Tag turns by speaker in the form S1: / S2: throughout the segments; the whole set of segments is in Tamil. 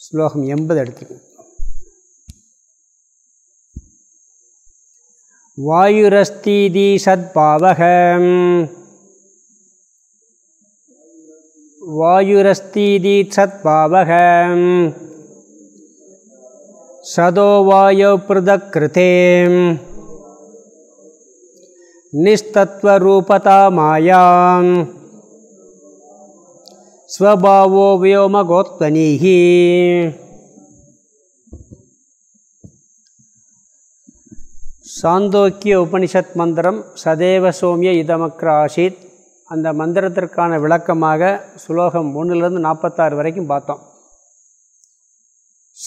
S1: ஸ்லோகம் எண்பது எடுத்துக்கோங்க வாயுரஸ்தீதி சத்பாவக. வாயுரஸ்தீதி சத்பாவக. சதோ வாயோ பிருதக்கிருதே நிஸ்தத்வரூபதா மாயாம். ஸ்வபாவோ வியோமகோத்தனீகி சாந்தோக்கிய உபனிஷத் மந்திரம் சதேவ சோமிய இதமக்ர ஆசீத் அந்த மந்திரத்திற்கான விளக்கமாக சுலோகம் ஒன்றுலேருந்து நாற்பத்தாறு வரைக்கும் பார்த்தோம்.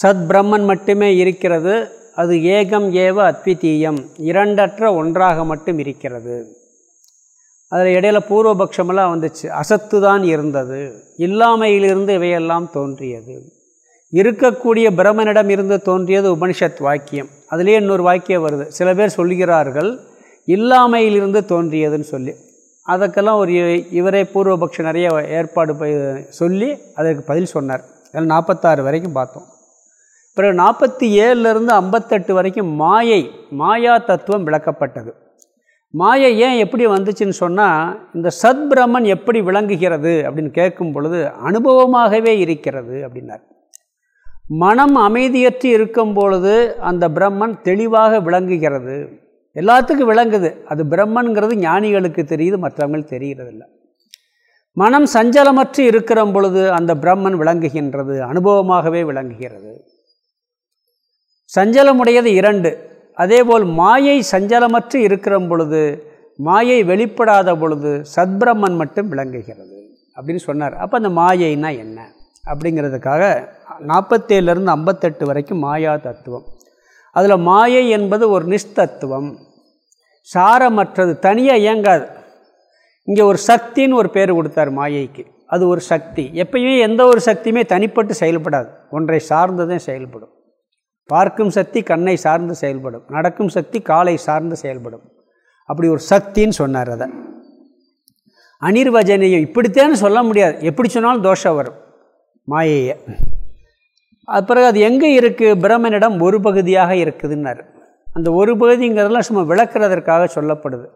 S1: சத் பிரம்மன் மட்டுமே இருக்கிறது அது ஏகம் ஏவ அத்விதீயம் இரண்டற்ற ஒன்றாக மட்டும் இருக்கிறது. அதில் இடையில பூர்வபக்ஷமெல்லாம் வந்துச்சு. அசத்து தான் இருந்தது. இல்லாமையிலிருந்து இவையெல்லாம் தோன்றியது. இருக்கக்கூடிய பிரம்மனிடம் இருந்து தோன்றியது உபனிஷத் வாக்கியம். அதிலே இன்னொரு வாக்கியம் வருது. சில பேர் சொல்கிறார்கள் இல்லாமையிலிருந்து தோன்றியதுன்னு சொல்லி. அதுக்கெல்லாம் ஒரு இவரே பூர்வபக்ஷம் நிறைய ஏற்பாடு சொல்லி அதற்கு பதில் சொன்னார். அதில் நாற்பத்தாறு வரைக்கும் பார்த்தோம். பிறகு நாற்பத்தி ஏழுலேருந்து ஐம்பத்தெட்டு வரைக்கும் மாயை மாயா தத்துவம் விளக்கப்பட்டது. மாயை ஏன் எப்படி வந்துச்சுன்னு சொன்னால் இந்த சத் பிரம்மன் எப்படி விளங்குகிறது அப்படின்னு கேட்கும் பொழுது அனுபவமாகவே இருக்கிறது அப்படின்னார். மனம் அமைதியற்று இருக்கும் பொழுது அந்த பிரம்மன் தெளிவாக விளங்குகிறது. எல்லாத்துக்கும் விளங்குது. அது பிரம்மன்கிறது ஞானிகளுக்கு தெரியுது மற்றவங்களுக்கு தெரிகிறதில்ல. மனம் சஞ்சலமற்று இருக்கிற பொழுது அந்த பிரம்மன் விளங்குகின்றது அனுபவமாகவே விளங்குகிறது. சஞ்சலமுடையது இரண்டு. அதேபோல் மாயை சஞ்சலமற்று இருக்கிற பொழுது மாயை வெளிப்படாத பொழுது சத்பிரமன் மட்டும் விளங்குகிறது அப்படின்னு சொன்னார். அப்போ அந்த மாயைனா என்ன? அப்படிங்கிறதுக்காக நாற்பத்தேழுலேருந்து ஐம்பத்தெட்டு வரைக்கும் மாயா தத்துவம். அதில் மாயை என்பது ஒரு நிஷ்தத்துவம். சாரமற்றது தனியாக இயங்காது. இங்கே ஒரு சக்தின்னு ஒரு பேர் கொடுத்தார் மாயைக்கு. அது ஒரு சக்தி. எப்பயுமே எந்த ஒரு சக்தியுமே தனிப்பட்டு செயல்படாது. ஒன்றை சார்ந்ததும் செயல்படும். பார்க்கும் சக்தி கண்ணை சார்ந்து செயல்படும். நடக்கும் சக்தி காலை சார்ந்து செயல்படும். அப்படி ஒரு சக்தின்னு சொன்னார் அதை. அனிர்வஜனையும் இப்படித்தேன்னு சொல்ல முடியாது. எப்படி சொன்னாலும் தோஷம் வரும். மாயையை. அது பிறகு அது எங்கே இருக்குது பிரம்மனிடம் ஒரு பகுதியாக இருக்குதுன்னார். அந்த ஒரு பகுதிங்கிறதெல்லாம் சும்மா விளக்குறதற்காக சொல்லப்படுது.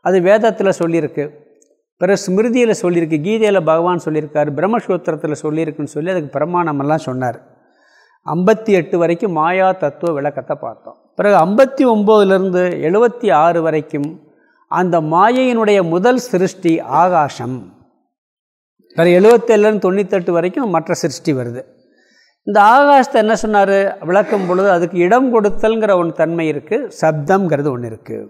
S1: அது வேதத்தில் சொல்லியிருக்கு. பிறகு ஸ்மிருதியில் சொல்லியிருக்கு. கீதையில் பகவான் சொல்லியிருக்காரு. பிரம்மசூத்திரத்தில் சொல்லியிருக்குன்னு சொல்லி அதுக்கு பிரமாணமெல்லாம் சொன்னார். ஐம்பத்தி எட்டு வரைக்கும் மாயா தத்துவ விளக்கத்தை பார்த்தோம். பிறகு ஐம்பத்தி ஒம்போதுலேருந்து எழுபத்தி ஆறு வரைக்கும் அந்த மாயையினுடைய முதல் சிருஷ்டி ஆகாசம். பிறகு எழுபத்தேழுலேருந்து தொண்ணூத்தெட்டு வரைக்கும் மற்ற சிருஷ்டி வருது. இந்த ஆகாசத்தை என்ன சொன்னார்? விளக்கும் பொழுது அதுக்கு இடம் கொடுத்தல்ங்கிற ஒன்று தன்மை இருக்குது சப்தம்ங்கிறது ஒன்று இருக்குது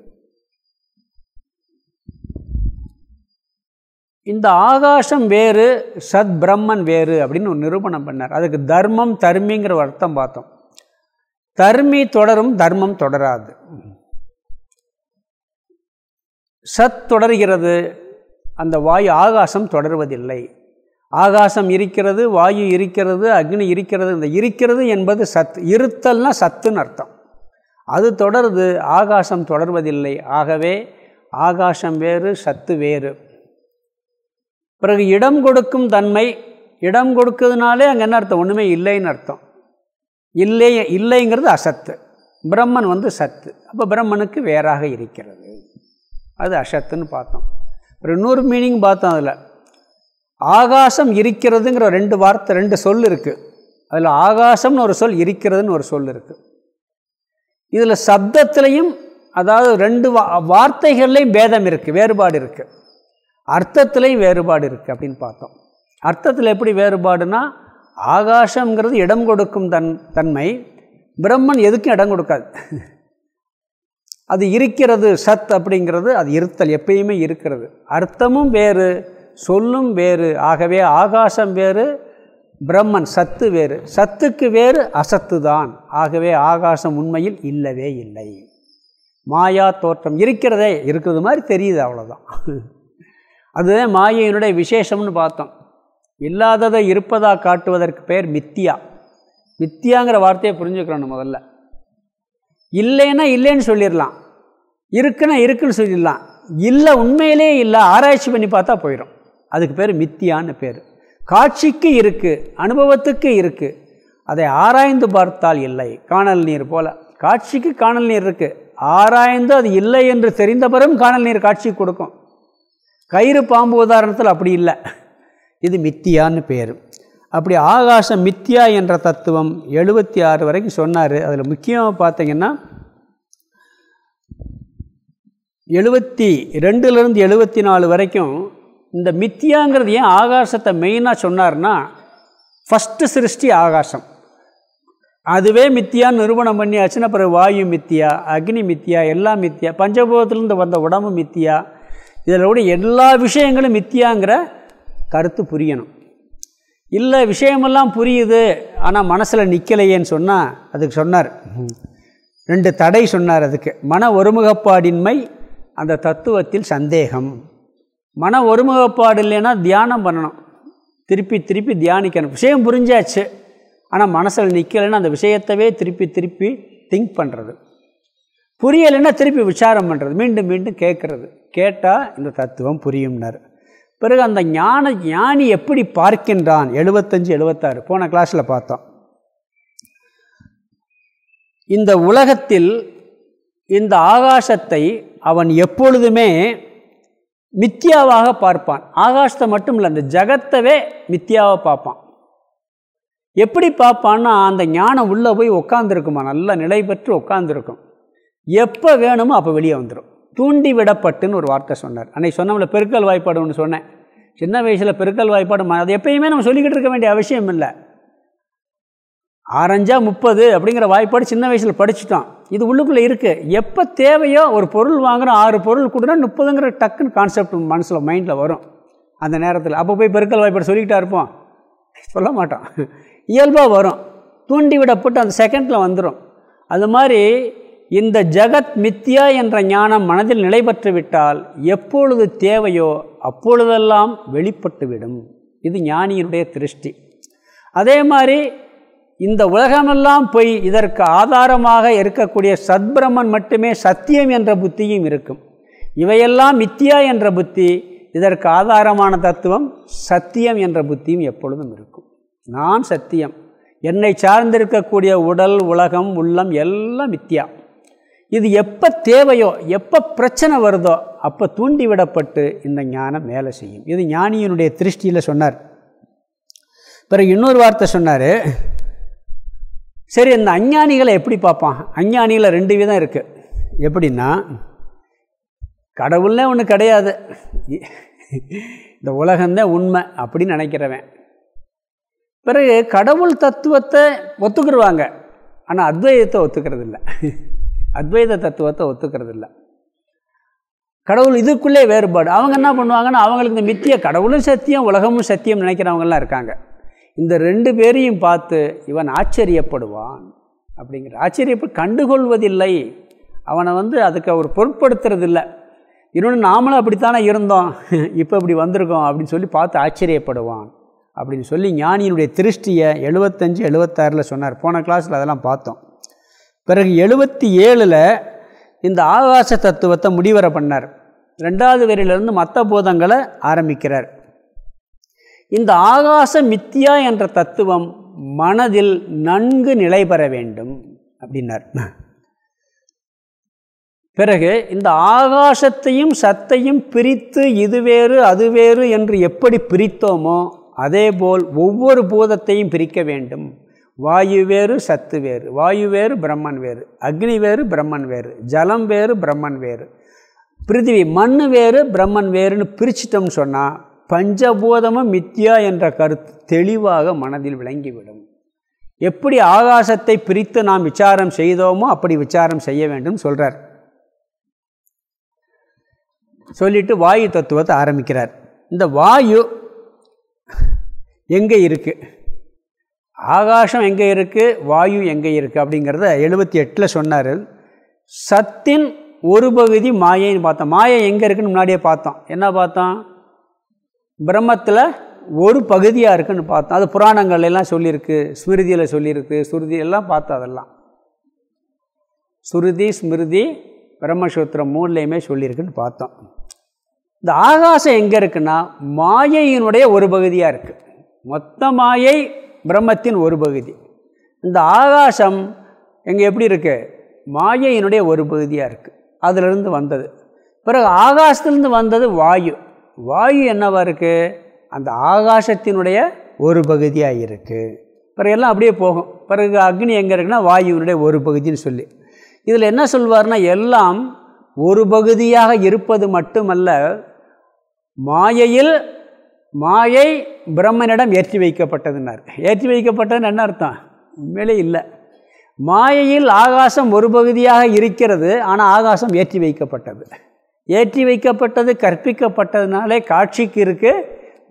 S1: இந்த ஆகாசம் வேறு சத் பிரம்மன் வேறு அப்படின்னு ஒரு நிரூபணம் பண்ணார். அதுக்கு தர்மம் தர்மிங்கிற அர்த்தம் பார்த்தோம். தர்மி தொடரும் தர்மம் தொடராது. சத் தொடர்கிறது அந்த வாயு ஆகாசம் தொடர்வதில்லை. ஆகாசம் இருக்கிறது வாயு இருக்கிறது அக்னி இருக்கிறது இந்த இருக்கிறது என்பது சத் இருத்தல்னா சத்துன்னு அர்த்தம். அது தொடருது ஆகாசம் தொடர்வதில்லை. ஆகவே ஆகாசம் வேறு சத்து வேறு. பிறகு இடம் கொடுக்கும் தன்மை இடம் கொடுக்கிறதுனாலே அங்கே என்ன அர்த்தம்? ஒன்றுமே இல்லைன்னு அர்த்தம். இல்லை இல்லைங்கிறது அசத்து. பிரம்மன் வந்து சத்து. அப்போ பிரம்மனுக்கு வேறாக இருக்கிறது. அது அசத்துன்னு பார்த்தோம். ஒரு இன்னொரு மீனிங் பார்த்தோம் அதில். ஆகாசம் இருக்கிறதுங்கிற ரெண்டு வார்த்தை ரெண்டு சொல் இருக்குது அதில் ஆகாசம்னு ஒரு சொல் இருக்கிறதுன்னு ஒரு சொல் இருக்குது இதில் சப்தத்துலேயும் அதாவது ரெண்டு வா வார்த்தைகள்லேயும் பேதம் இருக்குது வேறுபாடு இருக்குது அர்த்தத்துலேயும் வேறுபாடு இருக்குது அப்படின்னு பார்த்தோம். அர்த்தத்தில் எப்படி வேறுபாடுனா ஆகாசங்கிறது இடம் கொடுக்கும் தன் தன்மை பிரம்மன் எதுக்கும் இடம் கொடுக்காது. அது இருக்கிறது சத் அப்படிங்கிறது அது இருத்தல் எப்பயுமே இருக்கிறது. அர்த்தமும் வேறு சொல்லும் வேறு ஆகவே ஆகாசம் வேறு பிரம்மன் சத்து வேறு. சத்துக்கு வேறு அசத்து தான். ஆகவே ஆகாசம் உண்மையில் இல்லவே இல்லை. மாயா தோற்றம் இருக்கிறதே இருக்கிறது மாதிரி தெரியுது அவ்வளோதான் அதுதான் மாயையினுடைய விசேஷம்னு பார்த்தோம். இல்லாததை இருப்பதாக காட்டுவதற்கு பெயர் மித்தியா. மித்தியாங்கிற வார்த்தையை புரிஞ்சுக்கிறோம் முதல்ல. இல்லைன்னா இல்லைன்னு சொல்லிடலாம். இருக்குன்னா இருக்குன்னு சொல்லிடலாம். இல்லை உண்மையிலே இல்லை ஆராய்ச்சி பண்ணி பார்த்தா போயிடும் அதுக்கு பேர் மித்தியான்னு பேர். காட்சிக்கு இருக்குது அனுபவத்துக்கு இருக்குது அதை ஆராய்ந்து பார்த்தால் இல்லை. காணல் நீர் போல். காட்சிக்கு காணல் நீர் இருக்குது ஆராய்ந்து அது இல்லை என்று தெரிந்த பிறகும் காணல் நீர் காட்சி கொடுக்கும். கயிறு பாம்பு உதாரணத்தில் அப்படி இல்லை. இது மித்தியான்னு பேர். அப்படி ஆகாசம் மித்தியா என்ற தத்துவம் எழுபத்தி ஆறு வரைக்கும் சொன்னார். அதில் முக்கியமாக பார்த்தீங்கன்னா எழுபத்தி ரெண்டுலேருந்து எழுபத்தி நாலு வரைக்கும் இந்த மித்தியாங்கிறது ஏன் ஆகாசத்தை மெயினாக சொன்னார்னா ஃபஸ்ட்டு சிருஷ்டி ஆகாசம். அதுவே மித்தியான்னு நிறுவனம் பண்ணியாச்சுன்னா அப்புறம் வாயு மித்தியா அக்னி மித்தியா எல்லாம் மித்தியா பஞ்சபூதத்துலேருந்து வந்த உடம்பு மித்தியா இதில் கூட எல்லா விஷயங்களும் மித்தியாங்கிற கருத்து புரியணும். இல்லை விஷயமெல்லாம் புரியுது ஆனால் மனசில் நிற்கலையேன்னு சொன்னால் அதுக்கு சொன்னார். ரெண்டு தடை சொன்னார் அதுக்கு. மன ஒருமுகப்பாடின்மை அந்த தத்துவத்தில் சந்தேகம். மன ஒருமுகப்பாடு இல்லைன்னா தியானம் பண்ணணும். திருப்பி திருப்பி தியானிக்கணும். விஷயம் புரிஞ்சாச்சு ஆனால் மனசில் நிற்கலைன்னா அந்த விஷயத்தவே திருப்பி திருப்பி திங்க் பண்ணுறது புரியலைன்னா திருப்பி விசாரம் பண்ணுறது மீண்டும் மீண்டும் கேட்குறது. கேட்டால் இந்த தத்துவம் புரியும்னார். பிறகு அந்த ஞான ஞானி எப்படி பார்க்கின்றான்? எழுபத்தஞ்சு எழுபத்தாறு போன கிளாஸில் பார்த்தோம். இந்த உலகத்தில் இந்த ஆகாசத்தை அவன் எப்பொழுதுமே மித்தியாவாக பார்ப்பான். ஆகாசத்தை மட்டும் இல்லை அந்த ஜகத்தவே மித்தியாவை பார்ப்பான். எப்படி பார்ப்பான்னா அந்த ஞானம் உள்ளே போய் உட்காந்துருக்குமா நல்லா நிலை பெற்று உட்காந்துருக்கும் எப்போ வேணுமோ அப்போ வெளியே வந்துடும் தூண்டி விடப்பட்டுன்னு ஒரு வார்த்தை சொன்னார். அன்னைக்கு சொன்னோம்ல பெருக்கல் வாய்ப்பாடு ஒன்று சொன்னேன். சின்ன வயசில் பெருக்கல் வாய்ப்பாடு அது எப்பயுமே நம்ம சொல்லிக்கிட்டு இருக்க வேண்டிய அவசியம் இல்லை. ஆரஞ்சா முப்பது அப்படிங்கிற வாய்ப்பாடு சின்ன வயசில் படிச்சுட்டோம். இது உள்ளுக்குள்ளே இருக்குது எப்போ தேவையோ ஒரு பொருள் வாங்குகிறோம் ஆறு பொருள் கொடுனா முப்பதுங்கிற டக்குன்னு கான்செப்ட் மனசில் மைண்டில் வரும். அந்த நேரத்தில். அப்போ போய் பெருக்கல் வாய்ப்பாடு சொல்லிக்கிட்டா இருப்போம். சொல்ல மாட்டோம். இயல்பாக வரும். தூண்டி விடப்பட்டு அந்த செகண்டில் வந்துடும் அது மாதிரி இந்த ஜகத் மித்யா என்ற ஞானம் மனதில் நிலை பெற்றுவிட்டால் எப்பொழுது தேவையோ அப்பொழுதெல்லாம் வெளிப்பட்டுவிடும். இது ஞானியினுடைய திருஷ்டி. அதே மாதிரி இந்த உலகமெல்லாம் பொய் இதற்கு ஆதாரமாக இருக்கக்கூடிய சத்பிரமன் மட்டுமே சத்தியம் என்ற புத்தியும் இருக்கும். இவையெல்லாம் மித்தியா என்ற புத்தி இதற்கு ஆதாரமான தத்துவம் சத்தியம் என்ற புத்தியும் எப்பொழுதும் இருக்கும். நான் சத்தியம். என்னை சார்ந்திருக்கக்கூடிய உடல் உலகம் உள்ளம் எல்லாம் மித்தியா இது எப்போ தேவையோ எப்போ பிரச்சனை வருதோ அப்போ தூண்டிவிடப்பட்டு இந்த ஞானம் மேலே செய்யும். இது ஞானியினுடைய திருஷ்டியில் சொன்னார். பிறகு இன்னொரு வார்த்தை சொன்னார். சரி இந்த அஞ்ஞானிகளை எப்படி பார்ப்பான்? அஞ்ஞானிகளை ரெண்டு விதம் இருக்குது எப்படின்னா கடவுள்னே ஒன்று கிடையாது. இந்த உலகந்தான் உண்மை அப்படின்னு நினைக்கிறவன். பிறகு கடவுள் தத்துவத்தை ஒத்துக்கிடுவாங்க ஆனால் அத்வைதத்தை ஒத்துக்கிறது இல்லை அத்வைத தத்துவத்தை ஒத்துக்கிறது இல்லை கடவுள் இதுக்குள்ளே வேறுபாடு. அவங்க என்ன பண்ணுவாங்கன்னா அவங்களுக்கு இந்த மித்திய கடவுளும் சத்தியம் உலகமும் சத்தியம் நினைக்கிறவங்களாம் இருக்காங்க. இந்த ரெண்டு பேரையும் பார்த்து இவன் ஆச்சரியப்படுவான் அப்படிங்கிற ஆச்சரியப்ப கண்டுகொள்வதில்லை. அவனை வந்து அதுக்கு அவர் பொருட்படுத்துறதில்லை. இன்னொன்று நாமளும் அப்படித்தானே இருந்தோம். இப்போ இப்படி வந்திருக்கோம் அப்படின்னு சொல்லி பார்த்து ஆச்சரியப்படுவான் அப்படின்னு சொல்லி ஞானியினுடைய திருஷ்டியை எழுபத்தஞ்சு எழுபத்தாறில் சொன்னார். போன கிளாஸில் அதெல்லாம் பார்த்தோம். பிறகு எழுபத்தி ஏழில் இந்த ஆகாச தத்துவத்தை முடிவர பண்ணார். ரெண்டாவது வரியிலிருந்து மற்ற பூதங்களை ஆரம்பிக்கிறார். இந்த ஆகாச மித்தியா என்ற தத்துவம் மனதில் நன்கு நிலை பெற வேண்டும் அப்படின்னார். பிறகு இந்த ஆகாசத்தையும் சத்தையும் பிரித்து இது வேறு அது வேறு என்று எப்படி பிரித்தோமோ அதேபோல் ஒவ்வொரு பூதத்தையும் பிரிக்க வேண்டும். வாயு வேறு சத்து வேறு. வாயு வேறு பிரம்மன் வேறு. அக்னி வேறு பிரம்மன் வேறு. ஜலம் வேறு பிரம்மன் வேறு. பிருத்திவி மண் வேறு பிரம்மன் வேறுன்னு பிரிச்சிட்டோம்னு சொன்னால் பஞ்சபூதமும் மித்யா என்ற கருத்து தெளிவாக மனதில் விளங்கிவிடும். எப்படி ஆகாசத்தை பிரித்து நாம் விசாரம் செய்தோமோ அப்படி விசாரம் செய்ய வேண்டும் சொல்கிறார் சொல்லிட்டு வாயு தத்துவத்தை ஆரம்பிக்கிறார். இந்த வாயு எங்கே இருக்குது ஆகாசம் எங்கே இருக்குது வாயு எங்கே இருக்குது அப்படிங்கிறத எழுபத்தி எட்டில் சொன்னார். சத்தின் ஒரு பகுதி மாயைன்னு பார்த்தோம். மாயை எங்கே இருக்குன்னு முன்னாடியே பார்த்தோம். என்ன பார்த்தோம்? பிரம்மத்தில் ஒரு பகுதியாக இருக்குன்னு பார்த்தோம். அது புராணங்கள்லாம் சொல்லியிருக்கு. ஸ்மிருதியில் சொல்லியிருக்கு. சுருதி எல்லாம் பார்த்தோம் அதெல்லாம். சுருதி ஸ்மிருதி பிரம்மசூத்திரம் மூணுலேயுமே சொல்லியிருக்குன்னு பார்த்தோம். இந்த ஆகாசம் எங்கே இருக்குன்னா மாயையினுடைய ஒரு பகுதியாக இருக்குது மொத்த மாயை பிரம்மத்தின் ஒரு பகுதி. இந்த ஆகாசம் எங்கே எப்படி இருக்குது மாயையினுடைய ஒரு பகுதியாக இருக்குது அதிலிருந்து வந்தது. பிறகு ஆகாசத்துலேருந்து வந்தது வாயு. வாயு என்னவாக இருக்குது அந்த ஆகாசத்தினுடைய ஒரு பகுதியாக இருக்குது பிறகு எல்லாம் அப்படியே போகும். பிறகு அக்னி எங்கே இருக்குன்னா வாயுவினுடைய ஒரு பகுதின்னு சொல்லி. இதில் என்ன சொல்வார்னா எல்லாம் ஒரு பகுதியாக இருப்பது மட்டுமல்ல மாயையில் மாயை பிரம்மனிடம் ஏற்றி வைக்கப்பட்டதுன்னார். ஏற்றி வைக்கப்பட்டதுன்னு என்ன அர்த்தம்? உண்மையிலே இல்லை. மாயையில் ஆகாசம் ஒரு பகுதியாக இருக்கிறது ஆனால் ஆகாசம் ஏற்றி வைக்கப்பட்டது. ஏற்றி வைக்கப்பட்டது கற்பிக்கப்பட்டதுனாலே காட்சிக்கு இருக்குது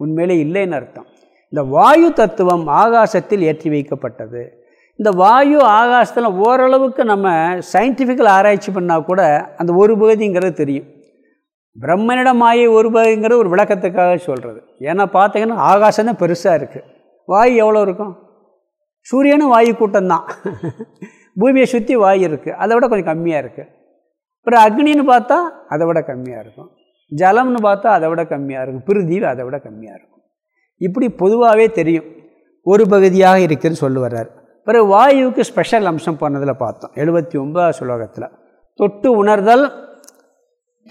S1: உண்மையிலே இல்லைன்னு அர்த்தம். இந்த வாயு தத்துவம் ஆகாசத்தில் ஏற்றி வைக்கப்பட்டது. இந்த வாயு ஆகாசத்தில் ஓரளவுக்கு நம்ம சயின்டிஃபிக்கல் ஆராய்ச்சி பண்ணால் கூட அந்த ஒரு பகுதிங்கிறது தெரியும். பிரம்மனிடம் மாயை ஒரு ஒரு விளக்கத்துக்காக சொல்கிறது ஏன்னா பார்த்தீங்கன்னா ஆகாசம் தான் பெருசாக இருக்குது வாயு எவ்வளோ இருக்கும்? சூரியனும் வாயு கூட்டம்தான். பூமியை சுற்றி வாயு இருக்குது அதை விட கொஞ்சம் கம்மியாக இருக்குது அப்புறம் அக்னின்னு பார்த்தா அதை விட கம்மியாக இருக்கும். ஜலம்னு பார்த்தா அதை விட கம்மியாக இருக்கும். பிரிதி அதை விட கம்மியாக இருக்கும். இப்படி பொதுவாகவே தெரியும். ஒரு பகுதியாக இருக்குதுன்னு சொல்லி வர்றார் பிறகு வாயுவுக்கு ஸ்பெஷல் அம்சம் பண்ணதில் பார்த்தோம். எழுபத்தி ஒன்பதாவது சுலோகத்தில் தொட்டு உணர்தல்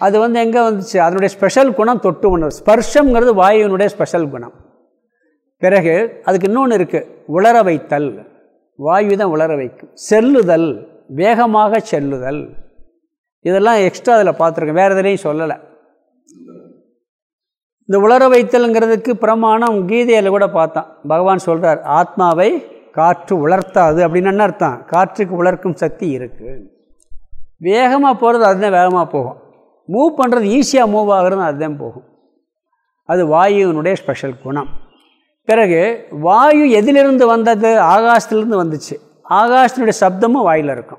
S1: அது வந்து எங்கே வந்துச்சு? அதனுடைய ஸ்பெஷல் குணம் தொட்டு உணர்வு ஸ்பர்ஷங்கிறது வாயுவினுடைய ஸ்பெஷல் குணம். பிறகு அதுக்கு இன்னொன்று இருக்குது உலர வைத்தல். வாயு தான் உலர வைக்கும். செல்லுதல். வேகமாக செல்லுதல். இதெல்லாம் எக்ஸ்ட்ரா அதில் பார்த்துருக்கேன். வேறு எதுலேயும் சொல்லலை. இந்த உலர வைத்தல்ங்கிறதுக்கு பிரமாணம் கீதையில் கூட பார்த்தான். பகவான் சொல்கிறார் ஆத்மாவை காற்று உலர்த்தாது அப்படின்னு என்ன அர்த்தம்? காற்றுக்கு உலர்க்கும் சக்தி இருக்குது வேகமாக போகிறது அதுதான் வேகமாக போகும். மூவ் பண்ணுறது ஈஸியாக மூவ் ஆகிறது அதுதான் போகும். அது வாயுவினுடைய ஸ்பெஷல் குணம். பிறகு வாயு எதிலிருந்து வந்தது? ஆகாசத்துலேருந்து வந்துச்சு. ஆகாசத்தினுடைய சப்தமும் வாயில் இருக்கும்.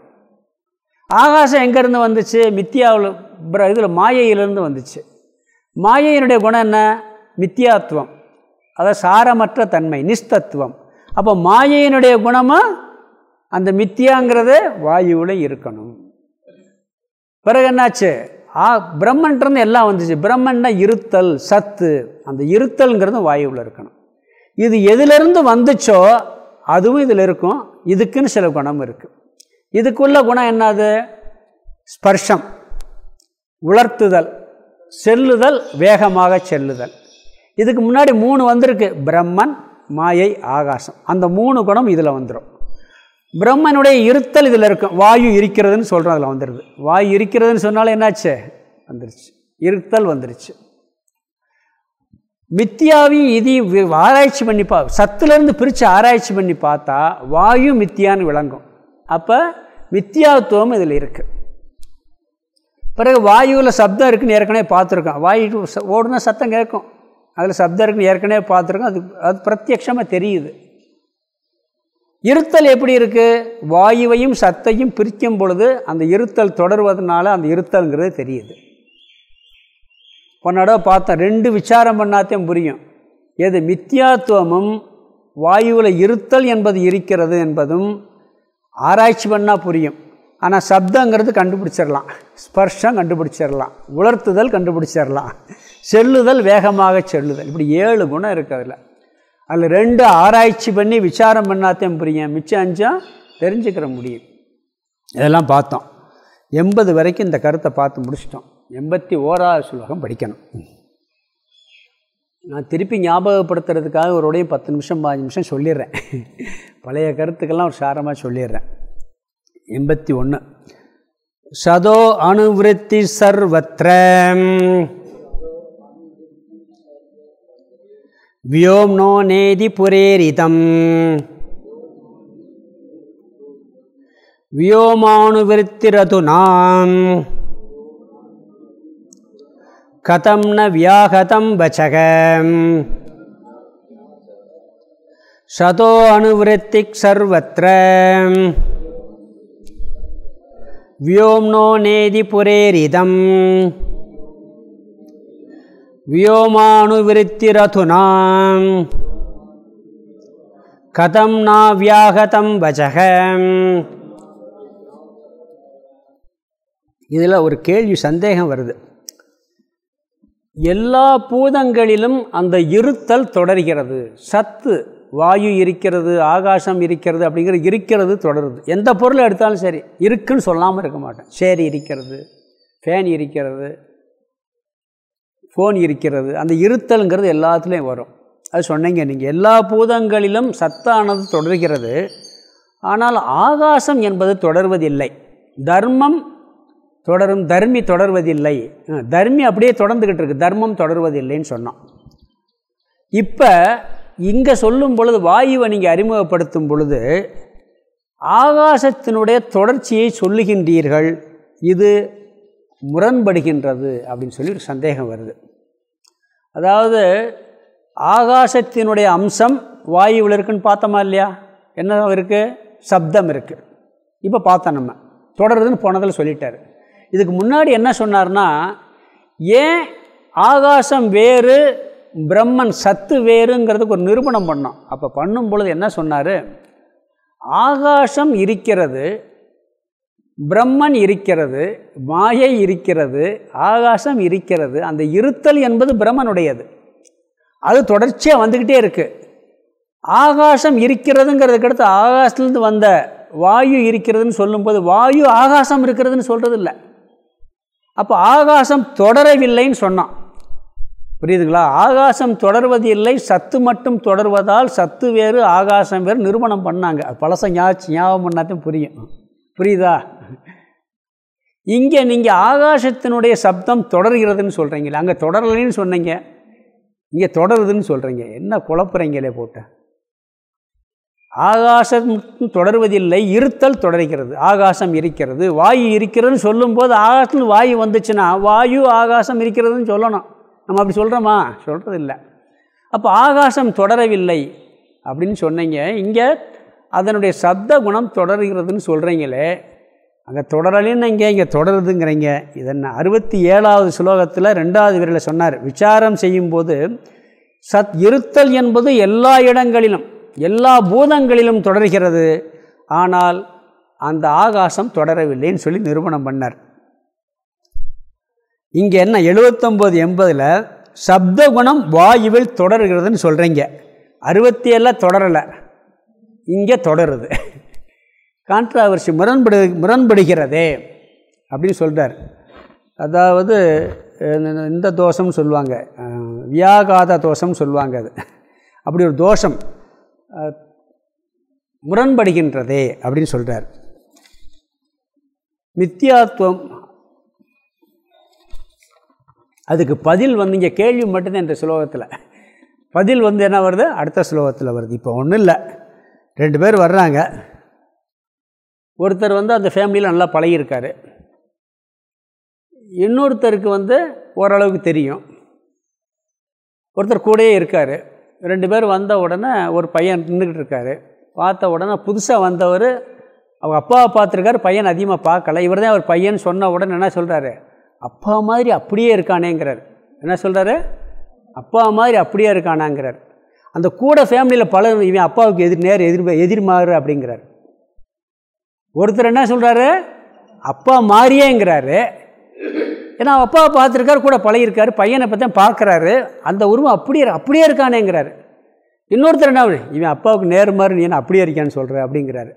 S1: ஆகாசம் எங்கேருந்து வந்துச்சு? மித்தியாவில் இதில் மாயையிலிருந்து வந்துச்சு. மாயையினுடைய குணம் என்ன? மித்தியாத்துவம். அதாவது சாரமற்ற தன்மை நிஸ்தத்துவம். அப்போ மாயையினுடைய குணமாக அந்த மித்தியாங்கிறது வாயுவில் இருக்கணும். பிறகு என்னாச்சு? ஆ பிரம்மன்றது எல்லாம் வந்துச்சு. பிரம்மன்னா இருத்தல் சத்து. அந்த இருத்தல்ங்கிறது வாயுவில் இருக்கணும். இது எதிலிருந்து வந்துச்சோ அதுவும் இதில் இருக்கும். இதுக்குன்னு சில குணம் இருக்குது இதுக்குள்ள குணம் என்னது? ஸ்பர்ஷம். உலர்த்துதல். செல்லுதல் வேகமாக செல்லுதல். இதுக்கு முன்னாடி மூணு வந்திருக்கு. பிரம்மன் மாயை ஆகாசம். அந்த மூணு குணம் இதில் வந்துடும் பிரம்மனுடைய இருத்தல் இதில் இருக்கும் வாயு இருக்கிறதுன்னு சொல்கிறோம் அதில் வந்துடுது வாயு இருக்கிறதுன்னு சொன்னாலும் என்னாச்சு? வந்துருச்சு. இருத்தல் வந்துருச்சு. மித்தியாவி இது ஆராய்ச்சி பண்ணி பா சத்துலேருந்து பிரித்து ஆராய்ச்சி பண்ணி பார்த்தா வாயு மித்தியான்னு விளங்கும். அப்போ மித்தியாத்துவம் இதில் இருக்குது பிறகு வாயுவில் சப்தம் இருக்குன்னு ஏற்கனவே பார்த்துருக்கோம். வாயு ஓடுனா சத்தம் கேட்கும். அதில் சப்தம் இருக்குன்னு ஏற்கனவே பார்த்துருக்கோம். அது அது பிரத்யட்சமாக தெரியுது. இருத்தல் எப்படி இருக்குது வாயுவையும் சத்தையும் பிரிக்கும் பொழுது அந்த இருத்தல் தொடர்வதனால அந்த இருத்தல்ங்கிறது தெரியுது. பொன்னடவை பார்த்தேன் ரெண்டு விசாரம் பண்ணாத்தையும் புரியும். எது மித்தியாத்துவமும் வாயுவில் இருத்தல் என்பது இருக்கிறது என்பதும் ஆராய்ச்சி பண்ணால் புரியும். ஆனால் சப்தங்கிறது கண்டுபிடிச்சிடலாம் ஸ்பர்ஷம் கண்டுபிடிச்சிடலாம் உலர்த்துதல் கண்டுபிடிச்சிடலாம் செல்லுதல் வேகமாக செல்லுதல். இப்படி ஏழு குணம் இருக்குது அதில். அதில் ரெண்டு ஆராய்ச்சி பண்ணி விசாரம் பண்ணாத்தையும் புரியும் மிச்சம் அஞ்சாம் தெரிஞ்சுக்கிற முடியும். இதெல்லாம் பார்த்தோம். எண்பது வரைக்கும் இந்த கருத்தை பார்த்து முடிச்சிட்டோம். எண்பத்தி ஓராவது சுலோகம் படிக்கணும். நான் திருப்பி ஞாபகப்படுத்துறதுக்காக ஒரு உடைய பத்து நிமிஷம் பாஞ்சு நிமிஷம் சொல்லிடுறேன். பழைய கருத்துக்கெல்லாம் ஒரு சாரமாக சொல்லிடுறேன். எண்பத்தி ஒன்று சதோ அணுவிருத்தி சர்வத்திர வியோம்னோ நேதி புரேரிதம் வியோமானுவிருத்திரதுனாம் கதம் ந வியாகதம் வச்சக சதோ அணுவிருத்திக் சர்வத்திர வியோம்னோ நேதி புரேரிதம் வியோமானுவிருத்திரதுனாம். கதம் நாவியாகதம் வஜக வச்சக இதில் ஒரு கேள்வி சந்தேகம் வருது. எல்லா பூதங்களிலும் அந்த இருத்தல் தொடர்கிறது. சத்து வாயு இருக்கிறது ஆகாசம் இருக்கிறது அப்படிங்கிற இருக்கிறது தொடருது. எந்த பொருளை எடுத்தாலும் சரி இருக்குன்னு சொல்லாமல் இருக்க மாட்டேன். சேரி இருக்கிறது ஃபேன் இருக்கிறது ஃபோன் இருக்கிறது. அந்த இருத்தலுங்கிறது எல்லாத்துலேயும் வரும். அது சொன்னீங்க நீங்கள் எல்லா பூதங்களிலும் சத்தானது தொடர்கிறது. ஆனால் ஆகாசம் என்பது தொடர்வதில்லை. தர்மம் தொடரும் தர்மி தொடர்வதில்லை. தர்மி அப்படியே தொடர்ந்துக்கிட்டு இருக்கு. தர்மம் தொடர்வதில்லைன்னு சொன்னான் இப்போ இங்கே சொல்லும் பொழுது வாயுவை நீங்கள் அறிமுகப்படுத்தும் பொழுது ஆகாசத்தினுடைய தொடர்ச்சியை சொல்லுகின்றீர்கள். இது முரண்படுகின்றது அப்படின்னு சொல்லி ஒரு சந்தேகம் வருது. அதாவது ஆகாசத்தினுடைய அம்சம் வாயுவில் இருக்குன்னு பார்த்தோமா இல்லையா? என்ன இருக்குது சப்தம் இருக்குது இப்போ பார்த்தோம் நம்ம. தொடருதுன்னு போனதில் சொல்லிட்டார். இதுக்கு முன்னாடி என்ன சொன்னார்னா ஏன் ஆகாசம் வேறு பிரம்மன் சத்து வேறுங்கிறதுக்கு ஒரு நிரூபணம் பண்ணோம். அப்போ பண்ணும் பொழுது என்ன சொன்னார்? ஆகாசம் இருக்கிறது பிரம்மன் இருக்கிறது மாயை இருக்கிறது ஆகாசம் இருக்கிறது அந்த இருத்தல் என்பது பிரம்மனுடையது. அது தொடர்ச்சியாக வந்துக்கிட்டே இருக்குது ஆகாசம் இருக்கிறதுங்கிறதுக்கு அடுத்து ஆகாசத்துலேருந்து வந்த வாயு இருக்கிறதுன்னு சொல்லும்போது வாயு ஆகாசம் இருக்கிறதுன்னு சொல்கிறது இல்லை அப்போ ஆகாசம் தொடரவில்லைன்னு சொன்னான். புரியுதுங்களா? ஆகாசம் தொடர்வது இல்லை சத்து மட்டும் தொடர்வதால் சத்து வேறு ஆகாசம் வேறு நிறுவனம் பண்ணாங்க. பழச ஞாபகம் ஞாபகம் பண்ணாத்தையும் புரியும். புரியுதா? இங்கே நீங்கள் ஆகாசத்தினுடைய சப்தம் தொடர்கிறதுன்னு சொல்கிறீங்களே அங்கே தொடரலைன்னு சொன்னீங்க. இங்கே தொடருதுன்னு சொல்கிறீங்க என்ன குழப்புறீங்களே போட்ட. ஆகாசம் தொடர்வதில்லை இருத்தல் தொடர்கிறது. ஆகாசம் இருக்கிறது வாயு இருக்கிறதுன்னு சொல்லும்போது ஆகாசத்தில் வாயு வந்துச்சுன்னா வாயு ஆகாசம் இருக்கிறதுன்னு சொல்லணும். நம்ம அப்படி சொல்கிறோமா சொல்கிறது இல்லை அப்போ ஆகாசம் தொடரவில்லை அப்படின்னு சொன்னீங்க. இங்கே அதனுடைய சப்த குணம் தொடர்கிறதுன்னு சொல்கிறீங்களே அங்கே தொடரலின்னு இங்கே இங்கே தொடருதுங்கிறீங்க. இதென்ன அறுபத்தி ஏழாவது ஸ்லோகத்தில் ரெண்டாவது விரையில் சொன்னார். விசாரம் செய்யும்போது சத் இருத்தல் என்பது எல்லா இடங்களிலும் எல்லா பூதங்களிலும் தொடர்கிறது. ஆனால் அந்த ஆகாசம் தொடரவில்லைன்னு சொல்லி நிறுவனம் பண்ணார். இங்கே என்ன எழுபத்தொம்போது எண்பதில் சப்த குணம் வாயுவில் தொடர்கிறதுன்னு சொல்கிறீங்க அறுபத்தி ஏழில் தொடரலை. இங்கே தொடருது. கான்ட்ராவர்சி முரண்படு முரண்படுகிறதே அப்படின்னு சொல்கிறார் அதாவது இந்த தோஷம்னு சொல்லுவாங்க. வியாகாத தோஷம் சொல்லுவாங்க அது. அப்படி ஒரு தோஷம் முரண்படுகின்றதே அப்படின்னு சொல்கிறார் மித்தியாத்துவம். அதுக்கு பதில் வந்து இங்கே கேள்வி மட்டும்தான் இந்த ஸ்லோகத்தில். பதில் வந்து என்ன வருது? அடுத்த ஸ்லோகத்தில் வருது. இப்போ ஒன்றும் இல்லை. ரெண்டு பேர் வர்றாங்க. ஒருத்தர் வந்து அந்த ஃபேமிலியில் நல்லா பழகியிருக்காரு. இன்னொருத்தருக்கு வந்து ஓரளவுக்கு தெரியும். ஒருத்தர் கூடயே இருக்கார். ரெண்டு பேர் வந்த உடனே ஒரு பையன் நின்றுக்கிட்டு இருக்கார். பார்த்த உடனே புதுசாக வந்தவர் அவங்க அப்பாவை பார்த்துருக்காரு பையன் அதிகமாக பார்க்கல. இவர் தான் அவர் பையன் சொன்ன உடனே என்ன சொல்கிறாரு அப்பா மாதிரி அப்படியே இருக்கானேங்கிறார். என்ன சொல்கிறாரு அப்பா மாதிரி அப்படியே இருக்கானாங்கிறார். அந்த கூட ஃபேமிலியில் பல இவன் அப்பாவுக்கு எதிர் நேர் எதிர் எதிர்மாறு அப்படிங்கிறார். ஒருத்தர் என்ன சொல்கிறாரு அப்பா மாறியேங்கிறாரு ஏன்னா அப்பாவை பார்த்துருக்காரு கூட பழகிருக்காரு பையனை பற்றி பார்க்குறாரு. அந்த உருவம் அப்படியே அப்படியே இருக்கானேங்கிறாரு. இன்னொருத்தர் என்ன இவன் அப்பாவுக்கு நேர்மாறு நீ என்ன அப்படியே இருக்கான்னு சொல்கிற அப்படிங்கிறாரு.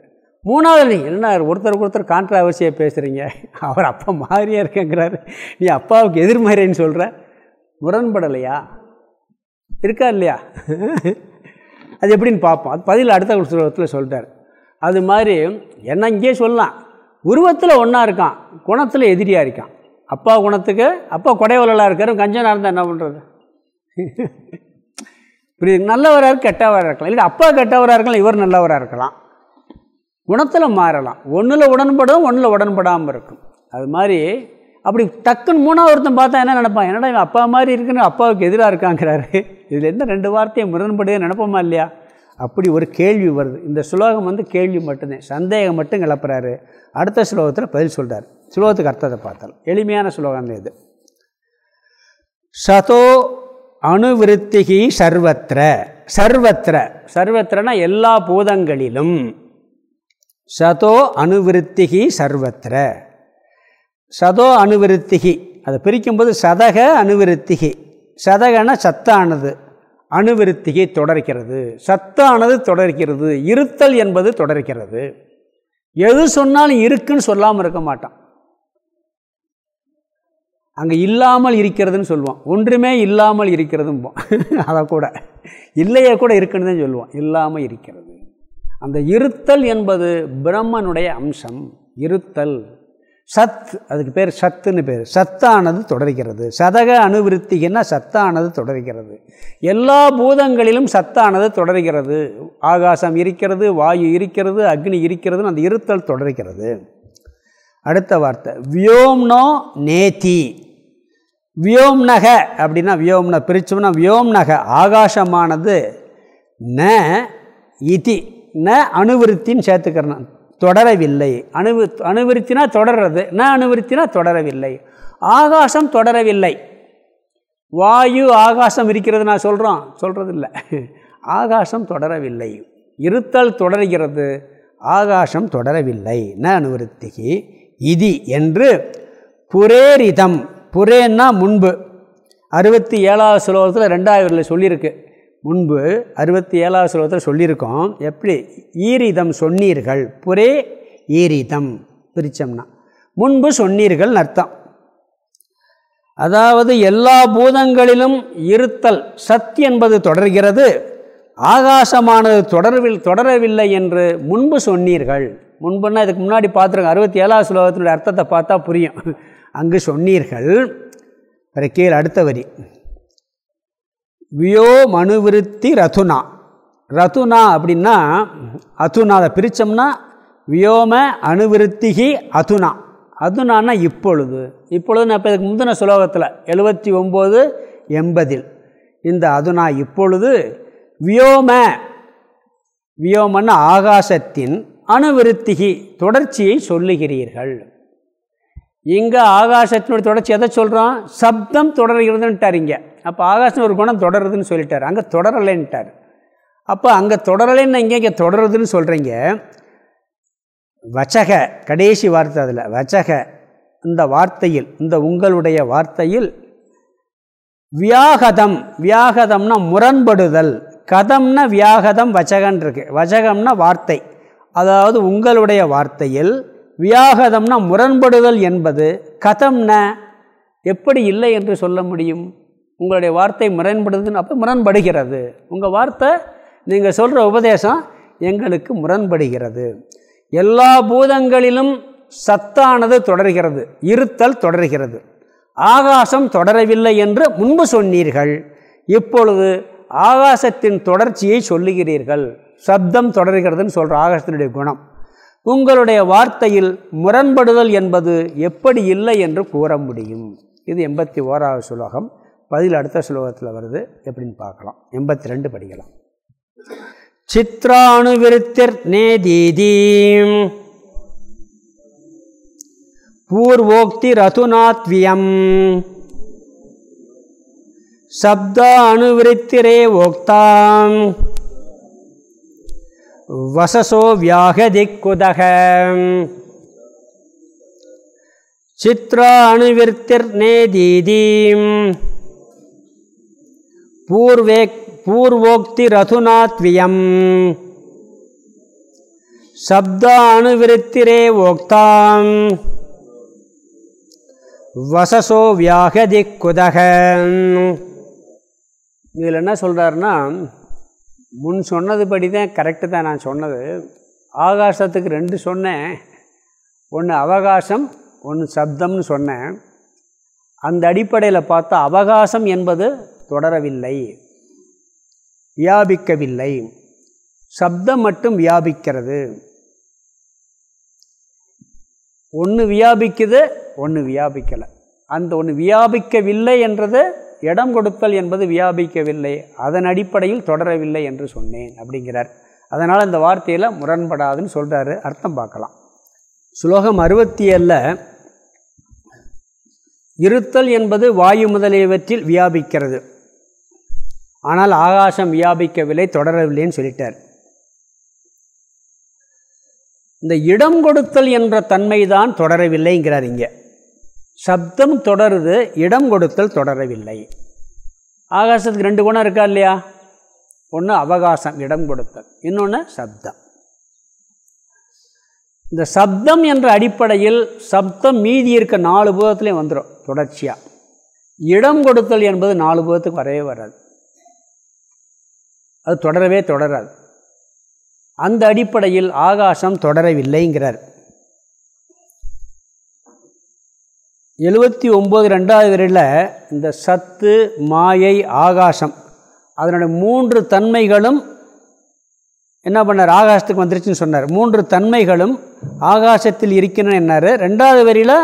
S1: மூணாவது நீ என்ன ஒருத்தருக்கு ஒருத்தர் கான்ட்ராவர்சியாக பேசுகிறீங்க அவர் அப்பா மாதிரியே இருக்கேங்கிறாரு. நீ அப்பாவுக்கு எதிர்மறைன்னு சொல்கிற முரண்படலையா? இருக்கா இல்லையா? அது எப்படின்னு பார்ப்போம். அது பதில் அடுத்த சுலோகத்தில் சொல்லிட்டார். அது மாதிரி என்ன இங்கேயே சொல்லலாம். உருவத்தில் ஒன்றா இருக்கான் குணத்தில் எதிரியாக இருக்கான். அப்பா குணத்துக்கு அப்பா கொடைவலாக இருக்கார் கஞ்சனாக இருந்தால் என்ன பண்ணுறது இப்படி நல்லவராக கெட்டவராக இருக்கலாம். இல்லை அப்பா கெட்டவராக இருக்கலாம் இவர் நல்லவராக இருக்கலாம். குணத்தில் மாறலாம். ஒன்றில் உடன்படும் ஒன்றில் உடன்படாமல் இருக்கும். அது மாதிரி அப்படி டக்குன்னு மூணாவது ஒருத்தன் பார்த்தா என்ன நினப்பான்? என்னடா இவன் அப்பா மாதிரி இருக்குன்னு அப்பாவுக்கு எதிராக இருக்காங்கிறாரு. இதில் ரெண்டு வார்த்தையை முரண்படுதே நினப்போமா இல்லையா? அப்படி ஒரு கேள்வி வருது. இந்த ஸ்லோகம் வந்து கேள்வி மட்டும்தான் சந்தேகம் மட்டும் கிளப்புறாரு. அடுத்த ஸ்லோகத்தில் பதில் சொல்கிறார் ஸ்லோகத்துக்கு அர்த்தத்தை பார்த்தாலும் எளிமையான ஸ்லோகம் இது. சதோ அணுவிருத்திகி சர்வத்திர சர்வத்திர சர்வத்திரனா எல்லா பூதங்களிலும். சதோ அணுவிருத்திகி சர்வத்திர சதோ அணுவிருத்திகி. அதை பிரிக்கும்போது சதக அணுவிருத்திகி. சதகன சத்தானது. அணுவிருத்தியை தொடர்கிறது. சத்தானது தொடர்கிறது. இருத்தல் என்பது தொடர்கிறது. எது சொன்னாலும் இருக்குன்னு சொல்லாமல் இருக்க மாட்டான். அங்கே இல்லாமல் இருக்கிறதுன்னு சொல்லுவோம் ஒன்றுமே இல்லாமல் இருக்கிறதும்போம் அதை கூட. இல்லையே கூட இருக்குன்னு தான் சொல்லுவான். இல்லாமல் இருக்கிறது. அந்த இருத்தல் என்பது பிரம்மனுடைய அம்சம். இருத்தல். சத் அதுக்கு பேர் சத்துன்னு பேர். சத்தானது தொடர்கிறது. சதக அணுவிருத்திகன்னா சத்தானது தொடர்கிறது. எல்லா பூதங்களிலும் சத்தானது தொடர்கிறது. ஆகாசம் இருக்கிறது வாயு இருக்கிறது அக்னி இருக்கிறதுன்னு அந்த இருத்தல் தொடர்கிறது. அடுத்த வார்த்தை. வியோம்னோ நேத்தி வியோம்நக அப்படின்னா வியோம்ன பிரிச்சோம்னா வியோம்நக ஆகாசமானது ந இதி ந அணுவிருத்தின்னு சேர்த்துக்கிறேன் தொடரவில்லை. அணுவு அணுவிருத்தினா தொடர்றது. ந அணுவிருத்தினா தொடரவில்லை. ஆகாசம் தொடரவில்லை. வாயு ஆகாசம் இருக்கிறது நான் சொல்கிறோம் சொல்கிறது இல்லை ஆகாசம் தொடரவில்லை. இருத்தல் தொடர்கிறது. ஆகாசம் தொடரவில்லை. ந அணுவிருத்திக்கு? இதி என்று புரேரிதம். புரேன்னா முன்பு. அறுபத்தி ஏழாவது ஸ்லோகத்தில் ரெண்டாயிரத்தில் சொல்லியிருக்கு. முன்பு அறுபத்தி ஏழாவது ஸ்லோகத்தில் சொல்லியிருக்கோம். எப்படி? ஈரிதம் சொன்னீர்கள். புரே ஈரிதம். பிரித்தம்னா முன்பு சொன்னீர்கள் அர்த்தம். அதாவது எல்லா பூதங்களிலும் இருத்தல் சத் என்பது தொடர்கிறது. ஆகாசமானது தொடர்வில் தொடரவில்லை என்று முன்பு சொன்னீர்கள். முன்புன்னா இதுக்கு முன்னாடி பார்த்துருங்க அறுபத்தி ஏழாவது ஸ்லோகத்தினுடைய அர்த்தத்தை பார்த்தா புரியும். அங்கு சொன்னீர்கள். பிற கீழே அடுத்த வரி. வியோ மனுவிருத்தி ரதுனா. ரதுனா அப்படின்னா அதுனா அதை பிரித்தோம்னா வியோம அணுவிருத்திகி அதுனா. அதுனான்னா இப்பொழுது. இப்பொழுது நான் இப்போ இதுக்கு முந்தின சுலோகத்தில் எழுபத்தி ஒம்பது எண்பதில். இந்த அதுனா இப்பொழுது வியோம வியோமன்னு ஆகாசத்தின் அணுவிருத்திகி தொடர்ச்சியை சொல்லுகிறீர்கள். இங்கே ஆகாசத்தினுடைய தொடர்ச்சி எதை சொல்கிறோம் சப்தம் தொடர்கிறதுன்ட்டார் இங்கே. அப்போ ஆகாசம் ஒரு குணம் தொடருதுன்னு சொல்லிட்டார். அங்கே தொடரலைன்ட்டார். அப்போ அங்கே தொடரலைன்னு இங்கே இங்கே தொடருதுன்னு சொல்கிறீங்க வச்சக கடைசி வார்த்தை அதில். வச்சக இந்த வார்த்தையில் இந்த உங்களுடைய வார்த்தையில் வியாகதம். வியாகதம்னா முரண்படுதல். கதம்னா வியாகதம் வச்சகன் இருக்கு. வச்சகம்னா வார்த்தை. அதாவது உங்களுடைய வார்த்தையில் வியாகதம்னா முரண்படுதல் என்பது கதம்ன எப்படி இல்லை என்று சொல்ல முடியும்? உங்களுடைய வார்த்தை முரண்படுதுன்னு அப்போ முரண்படுகிறது. உங்கள் வார்த்தை நீங்கள் சொல்கிற உபதேசம் எங்களுக்கு முரண்படுகிறது. எல்லா பூதங்களிலும் சத்தானது தொடர்கிறது இருத்தல் தொடர்கிறது. ஆகாசம் தொடரவில்லை என்று முன்பு சொன்னீர்கள். இப்பொழுது ஆகாசத்தின் தொடர்ச்சியை சொல்லுகிறீர்கள். சப்தம் தொடர்கிறதுன்னு சொல்கிற ஆகாசத்தினுடைய குணம். உங்களுடைய வார்த்தையில் முரண்படுதல் என்பது எப்படி இல்லை என்று கூற முடியும். இது எண்பத்தி ஓராவது சுலோகம். பதில் அடுத்த ஸ்லோகத்தில் வருது. எப்படின்னு பார்க்கலாம். எண்பத்தி ரெண்டு படிக்கலாம் சித்ராணுவிருத்திர் நேதீதீம். பூர்வோக்தி ரதுநாத்வியம். சப்தானுவிருத்திரே ஓக்தாம். வசசோ வியாகதிக்குதக சித்ராணுவிர்த்திர்நேதீதீம் பூர்வே பூர்வோக்திரதுநாத்வியம் சப்தானுவிருத்திரே ஓக்தாம் வசசோ வியாகதிக்குதக இதில் என்ன சொல்கிறாருன்னா முன் சொன்னதுபடி தான் கரெக்டு தான் நான் சொன்னது. ஆகாசத்துக்கு ரெண்டு சொன்னேன். ஒன்று அவகாசம் ஒன்று சப்தம்னு சொன்னேன். அந்த அடிப்படையில் பார்த்தா அவகாசம் என்பது தொடரவில்லை. வியாபிக்கவில்லை. சப்தம் மட்டும் வியாபிக்கிறது. ஒன்று வியாபிக்குது ஒன்று வியாபிக்கலை. அந்த ஒன்று வியாபிக்கவில்லை என்றது இடம் கொடுத்தல் என்பது வியாபிக்கவில்லை. அதன் அடிப்படையில் தொடரவில்லை என்று சொன்னேன் அப்படிங்கிறார். அதனால் இந்த வார்த்தையில் முரண்படாதுன்னு சொல்கிறாரு அர்த்தம் பார்க்கலாம். சுலோகம் அறுபத்தி ஏழில் இருத்தல் என்பது வாயு முதலியவற்றில் வியாபிக்கிறது. ஆனால் ஆகாசம் வியாபிக்கவில்லை தொடரவில்லைன்னு சொல்லிட்டார். இந்த இடம் கொடுத்தல் என்ற தன்மைதான் தொடரவில்லைங்கிறார் இங்கே. சப்தம் தொடருது இடம் கொடுத்தல் தொடரவில்லை. ஆகாசத்துக்கு ரெண்டு குணம் இருக்கா இல்லையா? ஒன்று அவகாசம் இடம் கொடுத்தல் இன்னொன்று சப்தம். இந்த சப்தம் என்ற அடிப்படையில் சப்தம் மீதி இருக்க நாலு பூதத்துலேயும் வந்துடும் தொடர்ச்சியாக இடம் கொடுத்தல் என்பது நாலு பூதத்துக்கு வரவே வராது. அது தொடரவே தொடராது. அந்த அடிப்படையில் ஆகாசம் தொடரவில்லைங்கிறார். எழுபத்தி ஒம்பது ரெண்டாவது வரையில் இந்த சத்து மாயை ஆகாசம் அதனுடைய மூன்று தன்மைகளும் என்ன பண்ணார்? ஆகாசத்துக்கு வந்துருச்சுன்னு சொன்னார். மூன்று தன்மைகளும் ஆகாசத்தில் இருக்கின்றன என்னார்? ரெண்டாவது வரியில்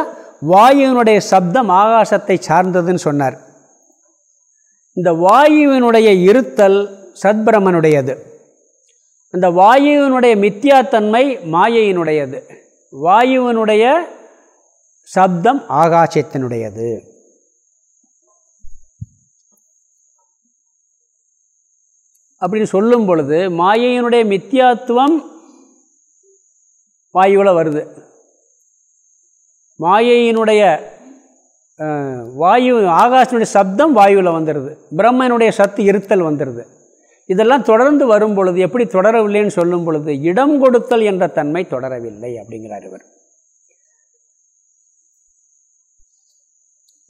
S1: வாயுவினுடைய சப்தம் ஆகாசத்தை சார்ந்ததுன்னு சொன்னார். இந்த வாயுவினுடைய இருத்தல் சத்பிரமனுடையது. அந்த வாயுவினுடைய மித்தியாத்தன்மை மாயையினுடையது. வாயுவினுடைய சப்தம் ஆகாசத்தினுடையது. அப்படின்னு சொல்லும் பொழுது மாயையினுடைய மித்தியாத்துவம் வாயுவில் வருது. மாயையினுடைய வாயு ஆகாசனுடைய சப்தம் வாயுவில் வந்துடுது பிரம்மனுடைய சத்து இருத்தல் வந்துடுது இதெல்லாம் தொடர்ந்து வரும் பொழுது எப்படி தொடரவில்லைன்னு சொல்லும் பொழுது இடம் கொடுத்தல் என்ற தன்மை தொடரவில்லை அப்படிங்கிறார் இவர்.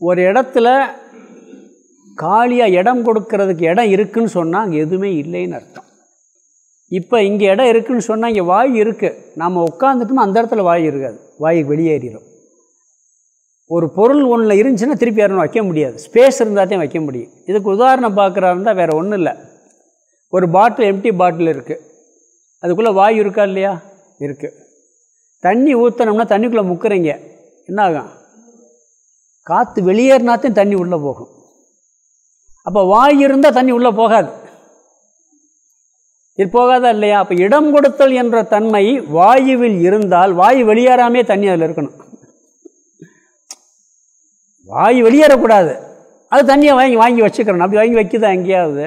S1: ஒரு இடத்துல காலியாக இடம் கொடுக்கறதுக்கு இடம் இருக்குதுன்னு சொன்னால் அங்கே எதுவுமே இல்லைன்னு அர்த்தம். இப்போ இங்கே இடம் இருக்குதுன்னு சொன்னால் இங்கே வாய் இருக்குது நாம் உட்காந்துட்டோம்னா அந்த இடத்துல வாய் இருக்காது. வாய் வெளியேறிடும் ஒரு பொருள் ஒன்றில் இருந்துச்சுன்னா திருப்பி யாரும் வைக்க முடியாது. ஸ்பேஸ் இருந்தால் தான் வைக்க முடியும். இதுக்கு உதாரணம் பார்க்குறா இருந்தால் வேறு ஒன்றும் இல்லை. ஒரு பாட்டில் எம்டி பாட்டில் இருக்குது அதுக்குள்ளே வாயு இருக்கா இல்லையா? இருக்குது தண்ணி ஊற்றினோம்னா தண்ணிக்குள்ளே முக்கிறீங்க. என்ன ஆகும் காற்று வெளியேறினாத்தையும் தண்ணி உள்ளே போகும். அப்போ வாய் இருந்தால் தண்ணி உள்ளே போகாது. இது போகாதா இல்லையா? அப்போ இடம் கொடுத்தல் என்ற தன்மை வாயுவில் இருந்தால் வாயு வெளியேறாமே தண்ணி அதில் இருக்கணும். வாயு வெளியேறக்கூடாது. அது தண்ணியை வாங்கி வாங்கி வச்சுக்கிறணும் அப்படி வாங்கி வைக்குதா எங்கேயாவது?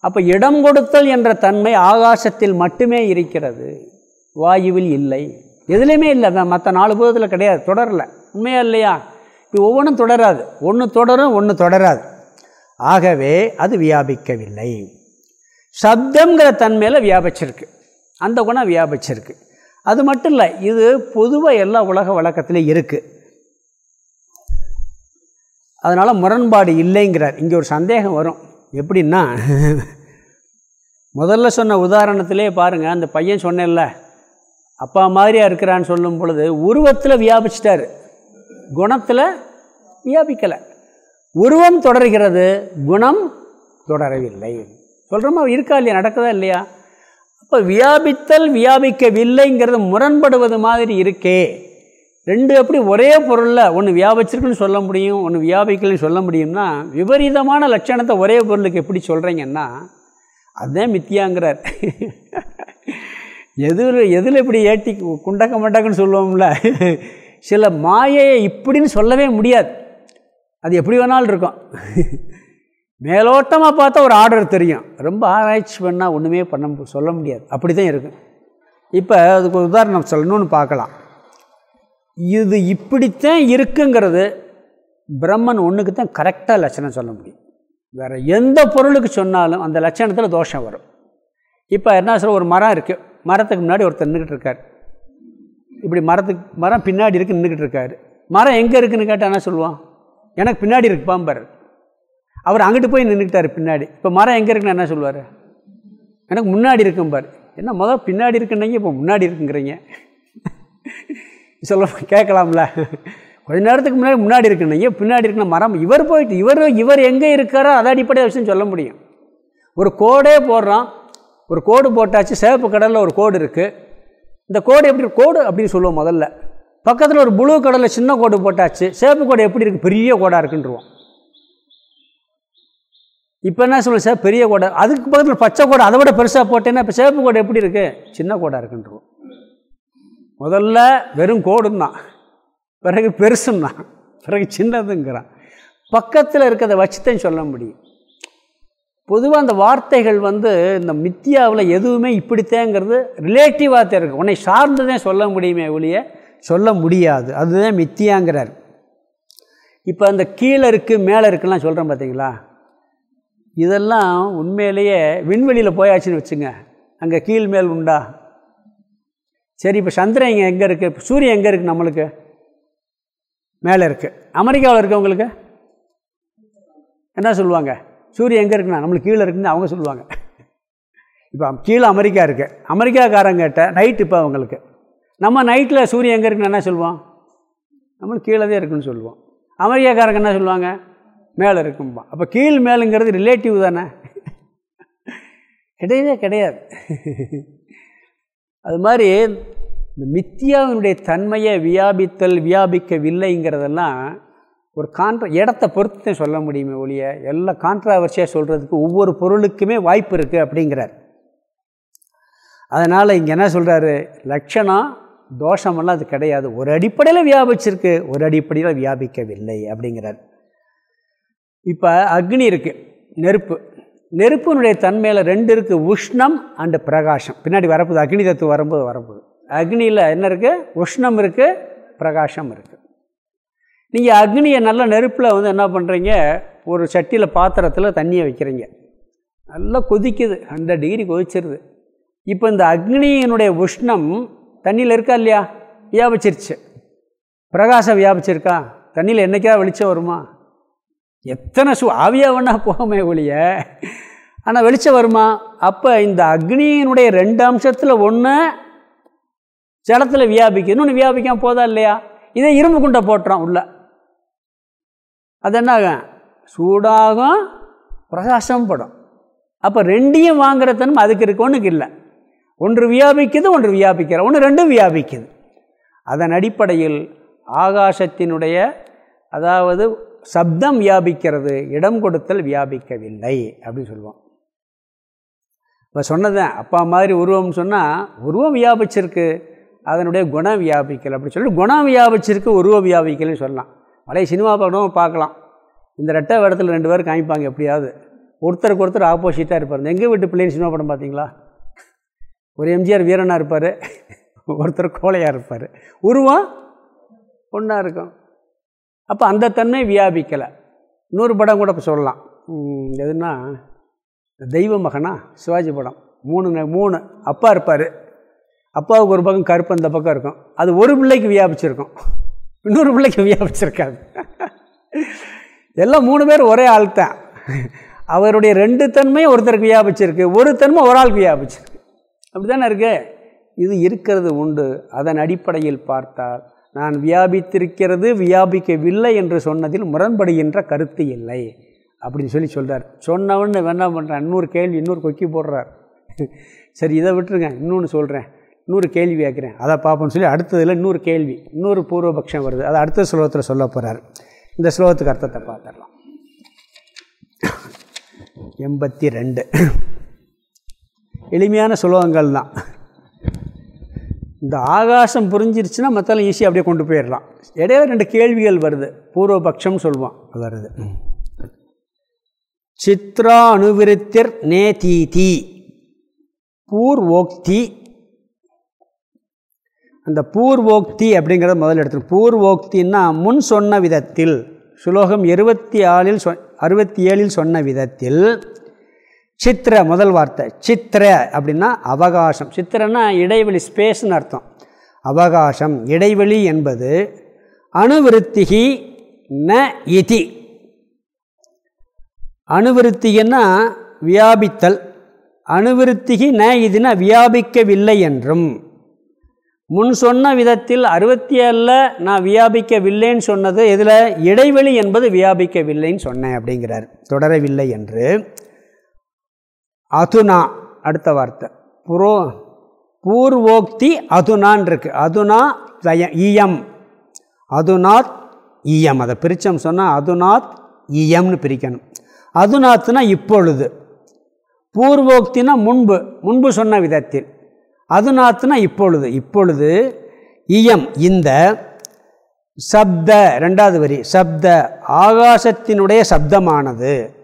S1: அப்போ இடம் கொடுத்தல் என்ற தன்மை ஆகாசத்தில் மட்டுமே இருக்கிறது. வாயுவில் இல்லை. எதுலேயுமே இல்லை. மற்ற நாலு பூதத்தில் கிடையாது. தொடரலை. உண்மையா இல்லையா? இப்போ ஒவ்வொன்றும் தொடராது. ஒன்று தொடரும் ஒன்று தொடராது. ஆகவே அது வியாபிக்கவில்லை. சப்தங்கிற தன்மையில் வியாபிச்சிருக்கு. அந்த குணம் வியாபிச்சிருக்கு. அது மட்டும் இல்லை இது பொதுவாக எல்லா உலக வழக்கத்திலையும் இருக்குது அதனால் முரண்பாடு இல்லைங்கிறார். இங்கே ஒரு சந்தேகம் வரும். எப்படின்னா முதல்ல சொன்ன உதாரணத்திலே பாருங்கள் அந்த பையன் சொன்னேன்ல அப்பா மாதிரியாக இருக்கிறான்னு சொல்லும் பொழுது உருவத்தில் வியாபிச்சிட்டார். குணத்தில் வியாபிக்கலை. உருவம் தொடர்கிறது குணம் தொடரவில்லை. சொல்கிறோமா இருக்கா இல்லையா நடக்குதா இல்லையா? அப்போ வியாபித்தல் வியாபிக்கவில்லைங்கிறது முரண்படுவது மாதிரி இருக்கே. ரெண்டு எப்படி ஒரே பொருளில் ஒன்று வியாபிச்சிருக்குன்னு சொல்ல முடியும் ஒன்று வியாபிக்கலன்னு சொல்ல முடியும்னா விபரீதமான லட்சணத்தை ஒரே பொருளுக்கு எப்படி சொல்கிறீங்கன்னா அதுதான் மித்தியாங்கிறார். எதில் எதில் இப்படி ஏட்டி குண்டக்க மண்டக்கன்னு சொல்லுவோம்ல சில மாயையை இப்படின்னு சொல்லவே முடியாது. அது எப்படி வேணாலும் இருக்கும். மேலோட்டமாக பார்த்தா ஒரு ஆர்டர் தெரியும். ரொம்ப ஆராய்ச்சி பண்ணால் ஒன்றுமே பண்ண சொல்ல முடியாது. அப்படி தான் இருக்கும் இப்போ அதுக்கு ஒரு உதாரணம் சொல்லணும்னு பார்க்கலாம். இது இப்படித்தான் இருக்குங்கிறது பிரம்மன் ஒன்றுக்கு தான் கரெக்டாக லட்சணம் சொல்ல முடியும். வேறு எந்த பொருளுக்கு சொன்னாலும் அந்த லட்சணத்தில் தோஷம் வரும். இப்போ என்ன சொல்ல ஒரு மரம் இருக்குது மரத்துக்கு முன்னாடி ஒருத்தர் நின்றுக்கிட்டு இருக்கார். இப்படி மரத்துக்கு மரம் பின்னாடி இருக்கு நின்றுக்கிட்டு இருக்காரு. மரம் எங்கே இருக்குதுன்னு கேட்டால் என்ன சொல்லுவான்? எனக்கு பின்னாடி இருக்கு பாம்பர் அவர் அங்கிட்டு போய் நின்றுக்கிட்டார் பின்னாடி. இப்போ மரம் எங்கே இருக்குன்னு என்ன சொல்லுவார்? எனக்கு முன்னாடி இருக்கும்பார். என்ன முதல் பின்னாடி இருக்குன்னீங்க இப்போ முன்னாடி இருக்குங்கிறீங்க. சொல்ல கேட்கலாம்ல. கொஞ்ச நேரத்துக்கு முன்னாடி முன்னாடி இருக்குன்னீங்க பின்னாடி இருக்கணும் மரம். இவர் போயிட்டு இவர் இவர் எங்கே இருக்காரோ அதை அடிப்படையாக விஷயம் சொல்ல முடியும். ஒரு கோடே போடுறான். ஒரு கோடு போட்டாச்சு சேவப்பு கடலில் ஒரு கோடு இருக்குது இந்த கோடு எப்படி கோடு அப்படின்னு சொல்லுவோம் முதல்ல. பக்கத்தில் ஒரு புழு கடலில் சின்ன கோடு போட்டாச்சு. சேப்பு கோடு எப்படி இருக்குது பெரிய கோடாக இருக்குன்றவோம். இப்போ என்ன சொல்லுவோம் சார் பெரிய கோடை. அதுக்கு பக்கத்தில் பச்சை கோடை அதை விட பெருசாக போட்டேன்னா இப்போ சேப்பு கோடை எப்படி இருக்குது சின்ன கோடாக இருக்குன்றவோம். முதல்ல வெறும் கோடுன்னா பிறகு பெருசுன்னா பிறகு சின்னதுங்கிறான். பக்கத்தில் இருக்கிறத வச்சுதான் சொல்ல முடியும். பொதுவாக அந்த வார்த்தைகள் வந்து இந்த மித்தியாவில் எதுவுமே இப்படித்தேங்கிறது ரிலேட்டிவாக தான் இருக்குது உன்னை சார்ந்துதான் சொல்ல முடியுமே ஒழிய சொல்ல முடியாது. அதுதான் மித்தியாங்கிறார். இப்போ அந்த கீழே இருக்குது மேலே இருக்குலாம் சொல்கிறேன் பார்த்தீங்களா இதெல்லாம் உண்மையிலேயே விண்வெளியில் போயாச்சுன்னு வச்சுங்க. அங்கே கீழ் மேல் உண்டா? சரி இப்போ சந்திரன் இங்கே எங்கே இருக்குது சூரியன் எங்கே இருக்குது நம்மளுக்கு? மேலே இருக்குது அமெரிக்காவில் இருக்கவங்களுக்கு என்ன சொல்லுவாங்க? சூரியன் எங்கே இருக்குன்னா நம்மளுக்கு கீழே இருக்குன்னு அவங்க சொல்லுவாங்க. இப்போ கீழே அமெரிக்கா இருக்குது அமெரிக்காக்காரங்கிட்ட நைட் இப்போ அவங்களுக்கு. நம்ம நைட்டில் சூரியன் எங்கே இருக்குன்னு என்ன சொல்லுவோம்? நம்மளுக்கு கீழே தான் இருக்குன்னு சொல்லுவோம். அமெரிக்காக்காரங்க என்ன சொல்லுவாங்க? மேலே இருக்கும்பா. அப்போ கீழ் மேலுங்கிறது ரிலேட்டிவ் தானே? கிடையவே கிடையாது. அது மாதிரி இந்த மித்தியாவினுடைய தன்மையை வியாபித்தல் வியாபிக்கவில்லைங்கிறதெல்லாம் ஒரு கான்ட்ரா இடத்த பொறுத்து தான் சொல்ல முடியுமே ஒழிய எல்லா கான்ட்ராவர்சியாக சொல்கிறதுக்கு ஒவ்வொரு பொருளுக்குமே வாய்ப்பு இருக்குது அப்படிங்கிறார். அதனால் இங்கே என்ன சொல்கிறாரு லட்சணம் தோஷமெல்லாம் அது கிடையாது. ஒரு அடிப்படையில் வியாபிச்சிருக்கு ஒரு அடிப்படையில் வியாபிக்கவில்லை அப்படிங்கிறார். இப்போ அக்னி இருக்குது நெருப்பு. நெருப்பினுடைய தன்மையில் ரெண்டு இருக்குது உஷ்ணம் அண்டு பிரகாஷம் பின்னாடி வரப்போகுது அக்னி தத்துவம் வரும்போது வரப்போகுது. அக்னியில் என்ன இருக்குது உஷ்ணம் இருக்குது பிரகாஷம் இருக்குது நீங்கள் அக்னியை நல்ல நெருப்பில் வந்து என்ன பண்ணுறீங்க ஒரு சட்டியில் பாத்திரத்தில் தண்ணியை வைக்கிறீங்க. நல்லா கொதிக்குது ஹண்ட்ரட் டிகிரி கொதிச்சிருது. இப்போ இந்த அக்னியினுடைய உஷ்ணம் தண்ணியில் இருக்கா இல்லையா? வியாபிச்சிருச்சு. பிரகாசம் வியாபிச்சிருக்கா? தண்ணியில் என்றைக்கா வெளிச்சம் வருமா? எத்தனை சு ஆவியாக வேணா போகமே ஒழிய. ஆனால் வெளிச்சம் வருமா? அப்போ இந்த அக்னியினுடைய ரெண்டு அம்சத்தில் ஒன்று ஜலத்தில் வியாபிக்கும். இன்னொன்று வியாபிக்காம போதா இல்லையா? இதே இரும்பு குண்டை போட்டுறோம் உள்ள. அது என்னாகும் சூடாகும் பிரகாசம் படும். அப்போ ரெண்டையும் வாங்குற தன்மை அதுக்கு இருக்கு ஒன்றுக்கு இல்லை. ஒன்று வியாபிக்குது ஒன்று வியாபிக்கிற ஒன்று ரெண்டும் வியாபிக்குது. அதன் அடிப்படையில் ஆகாசத்தினுடைய அதாவது சப்தம் வியாபிக்கிறது இடம் கொடுத்தல் வியாபிக்கவில்லை அப்படின்னு சொல்லுவோம். இப்போ சொன்னதேன் அப்பா மாதிரி உருவம் சொன்னால் உருவம் வியாபிச்சிருக்கு அதனுடைய குணம் வியாபிக்கல். அப்படின்னு சொல்லி குணம் வியாபிச்சிருக்கு உருவம் வியாபிக்கலன்னு சொல்லலாம். பழைய சினிமா படம் பார்க்கலாம். இந்த ரெட்டை இடத்துல ரெண்டு பேரும் காமிப்பாங்க எப்படியாவது. ஒருத்தருக்கு ஒருத்தர் ஆப்போசிட்டாக இருப்பார். எங்கள் வீட்டு பிள்ளைன்னு சினிமா படம் பார்த்தீங்களா? ஒரு எம்ஜிஆர் வீரனாக இருப்பார் ஒருத்தர் கோழையாக இருப்பார். உருவம் ஒன்றா இருக்கும். அப்போ அந்த தன்மை வியாபிக்கலை. இன்னொரு படம் கூட இப்போ சொல்லலாம். எதுனா தெய்வ மகனா சிவாஜி படம். மூணு மூணு. அப்பா இருப்பார். அப்பாவுக்கு ஒரு பக்கம் கருப்பு அந்த பக்கம் இருக்கும். அது ஒரு பிள்ளைக்கு வியாபிச்சிருக்கும். இன்னொரு பிள்ளைக்கு வியாபிச்சிருக்காது. எல்லாம் மூணு பேர் ஒரே ஆள் தான். அவருடைய ரெண்டு தன்மையும் ஒருத்தருக்கு வியாபிச்சிருக்கு. ஒரு தன்மை ஒரு ஆளுக்கு வியாபிச்சிருக்கு. அப்படி தானே இருக்கு? இது இருக்கிறது உண்டு. அதன் அடிப்படையில் பார்த்தால் நான் வியாபித்திருக்கிறது வியாபிக்கவில்லை என்று சொன்னதில் முரண்படுகின்ற கருத்து இல்லை. அப்படின்னு சொல்லி சொல்கிறார் சொன்னவன்னு என்ன பண்ணுறான் இன்னொரு கேள்வி இன்னொரு கொக்கி போடுறார். சரி இதை விட்டுருங்க. இன்னொன்று சொல்கிறேன் இன்னொரு கேள்வி கேட்குறேன். அதை பார்ப்போம்னு சொல்லி அடுத்ததில் இன்னொரு கேள்வி இன்னொரு பூர்வபக்ஷம் வருது. அதை அடுத்த ஸ்லோகத்தில் சொல்ல போகிறார் இந்த ஸ்லோகத்துக்கு அர்த்தத்தை பார்த்துடலாம். எண்பத்தி ரெண்டு. எளிமையான சுலோகங்கள் தான் இந்த ஆகாசம் புரிஞ்சிருச்சுன்னா மற்றெல்லாம் ஈஸியாக அப்படியே கொண்டு போயிடலாம் இடையில ரெண்டு கேள்விகள் வருது. பூர்வபக்ஷம் சொல்லுவான். வருது. சித்ரா அணுவிருத்திர் நே தீ பூர்வோக்தி. அந்த பூர்வோக்தி அப்படிங்கிறத முதல்ல எடுத்து பூர்வோக்தின்னா முன் சொன்ன விதத்தில் சுலோகம் இருபத்தி ஆறில் சொ அறுபத்தி ஏழில் சொன்ன விதத்தில் சித்திர முதல் வார்த்தை. சித்திர அப்படின்னா அவகாசம். சித்திரன்னா இடைவெளி ஸ்பேஸ்னு அர்த்தம். அவகாசம் இடைவெளி என்பது அணுவிருத்திகி ந இதி. அணுவிருத்திகன்னா வியாபித்தல். அணுவிருத்திகி ந இதுனா வியாபிக்கவில்லை என்றும். முன் சொன்ன விதத்தில் அறுபத்தி ஏழில் நான் வியாபிக்கவில்லைன்னு சொன்னது இதில் இடைவெளி என்பது வியாபிக்கவில்லைன்னு சொன்னேன் அப்படிங்கிறார். தொடரவில்லை என்று. அதுனா அடுத்த வார்த்தை. புரோ பூர்வோக்தி அதுனான் இருக்கு அதுனா தய ஈயம் அதுநாத் ஈயம் அதை பிரித்தோம் சொன்னால் அதுநாத் ஈயம்னு பிரிக்கணும். அதுநாத்னா இப்பொழுது. பூர்வோக்தினா முன்பு. முன்பு சொன்ன விதத்தில். அதுநாத்னா இப்பொழுது. இப்பொழுது இயம். இந்த சப்த ரெண்டாவது வரி. சப்த ஆகாசத்தினுடைய சப்தமானது.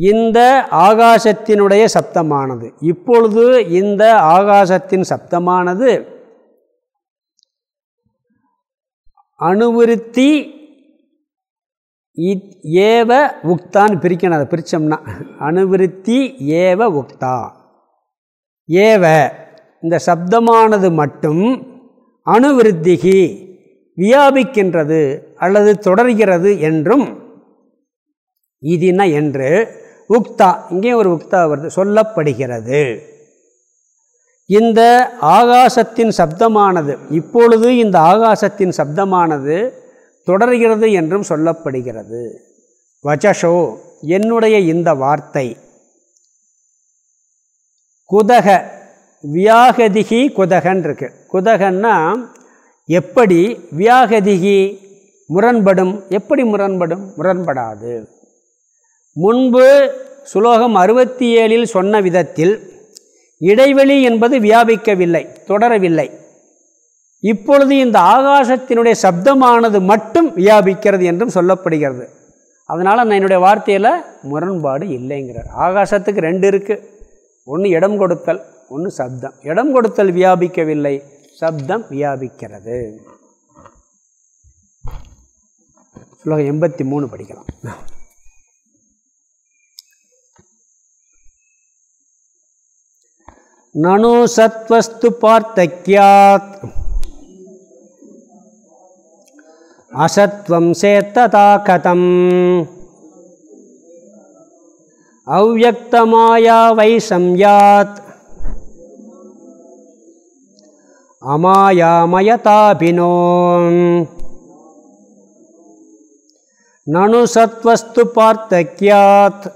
S1: இந்த ஆகாசத்தினுடைய சப்தமானது. இப்பொழுது இந்த ஆகாசத்தின் சப்தமானது அணுவிருத்தி ஏவ உக்தான்னு பிரிக்கணும். அதை பிரித்தோம்னா அணுவிருத்தி ஏவ உக்தா. ஏவ இந்த சப்தமானது மட்டும் அணுவிருத்திகி வியாபிக்கின்றது அல்லது தொடர்கிறது என்றும் இதுனா என்று உக்தா இங்கேயும் ஒரு உக்தா வருது சொல்லப்படுகிறது. இந்த ஆகாசத்தின் சப்தமானது இப்பொழுது இந்த ஆகாசத்தின் சப்தமானது தொடர்கிறது என்றும் சொல்லப்படுகிறது. வச்சஷோ என்னுடைய இந்த வார்த்தை. குதக வியாகதிகி குதகன் இருக்கு. குதகன்னா எப்படி வியாகதிகி முரண்படும் எப்படி முரண்படும்? முரண்படாது. முன்பு சுலோகம் அறுபத்தி ஏழில் சொன்ன விதத்தில் இடைவெளி என்பது வியாபிக்கவில்லை தொடரவில்லை. இப்பொழுது இந்த ஆகாசத்தினுடைய சப்தமானது மட்டும் வியாபிக்கிறது என்றும் சொல்லப்படுகிறது. அதனால் நான் என்னுடைய வார்த்தையில் முரண்பாடு இல்லைங்கிறார். ஆகாசத்துக்கு ரெண்டு இருக்குது ஒன்று இடம் கொடுத்தல் ஒன்று சப்தம். இடம் கொடுத்தல் வியாபிக்கவில்லை சப்தம் வியாபிக்கிறது. ஸ்லோகம் எண்பத்தி மூணு படிக்கலாம். நனு சத்வஸ்து பார்த்தக்கியாத் அசத்வம் சேத்ததா கதம். அவ்வக்தமாயா வைசம்யாத் அமாயாமயதாபினோ நனு சத்வஸ்து பார்த்தக்கியாத்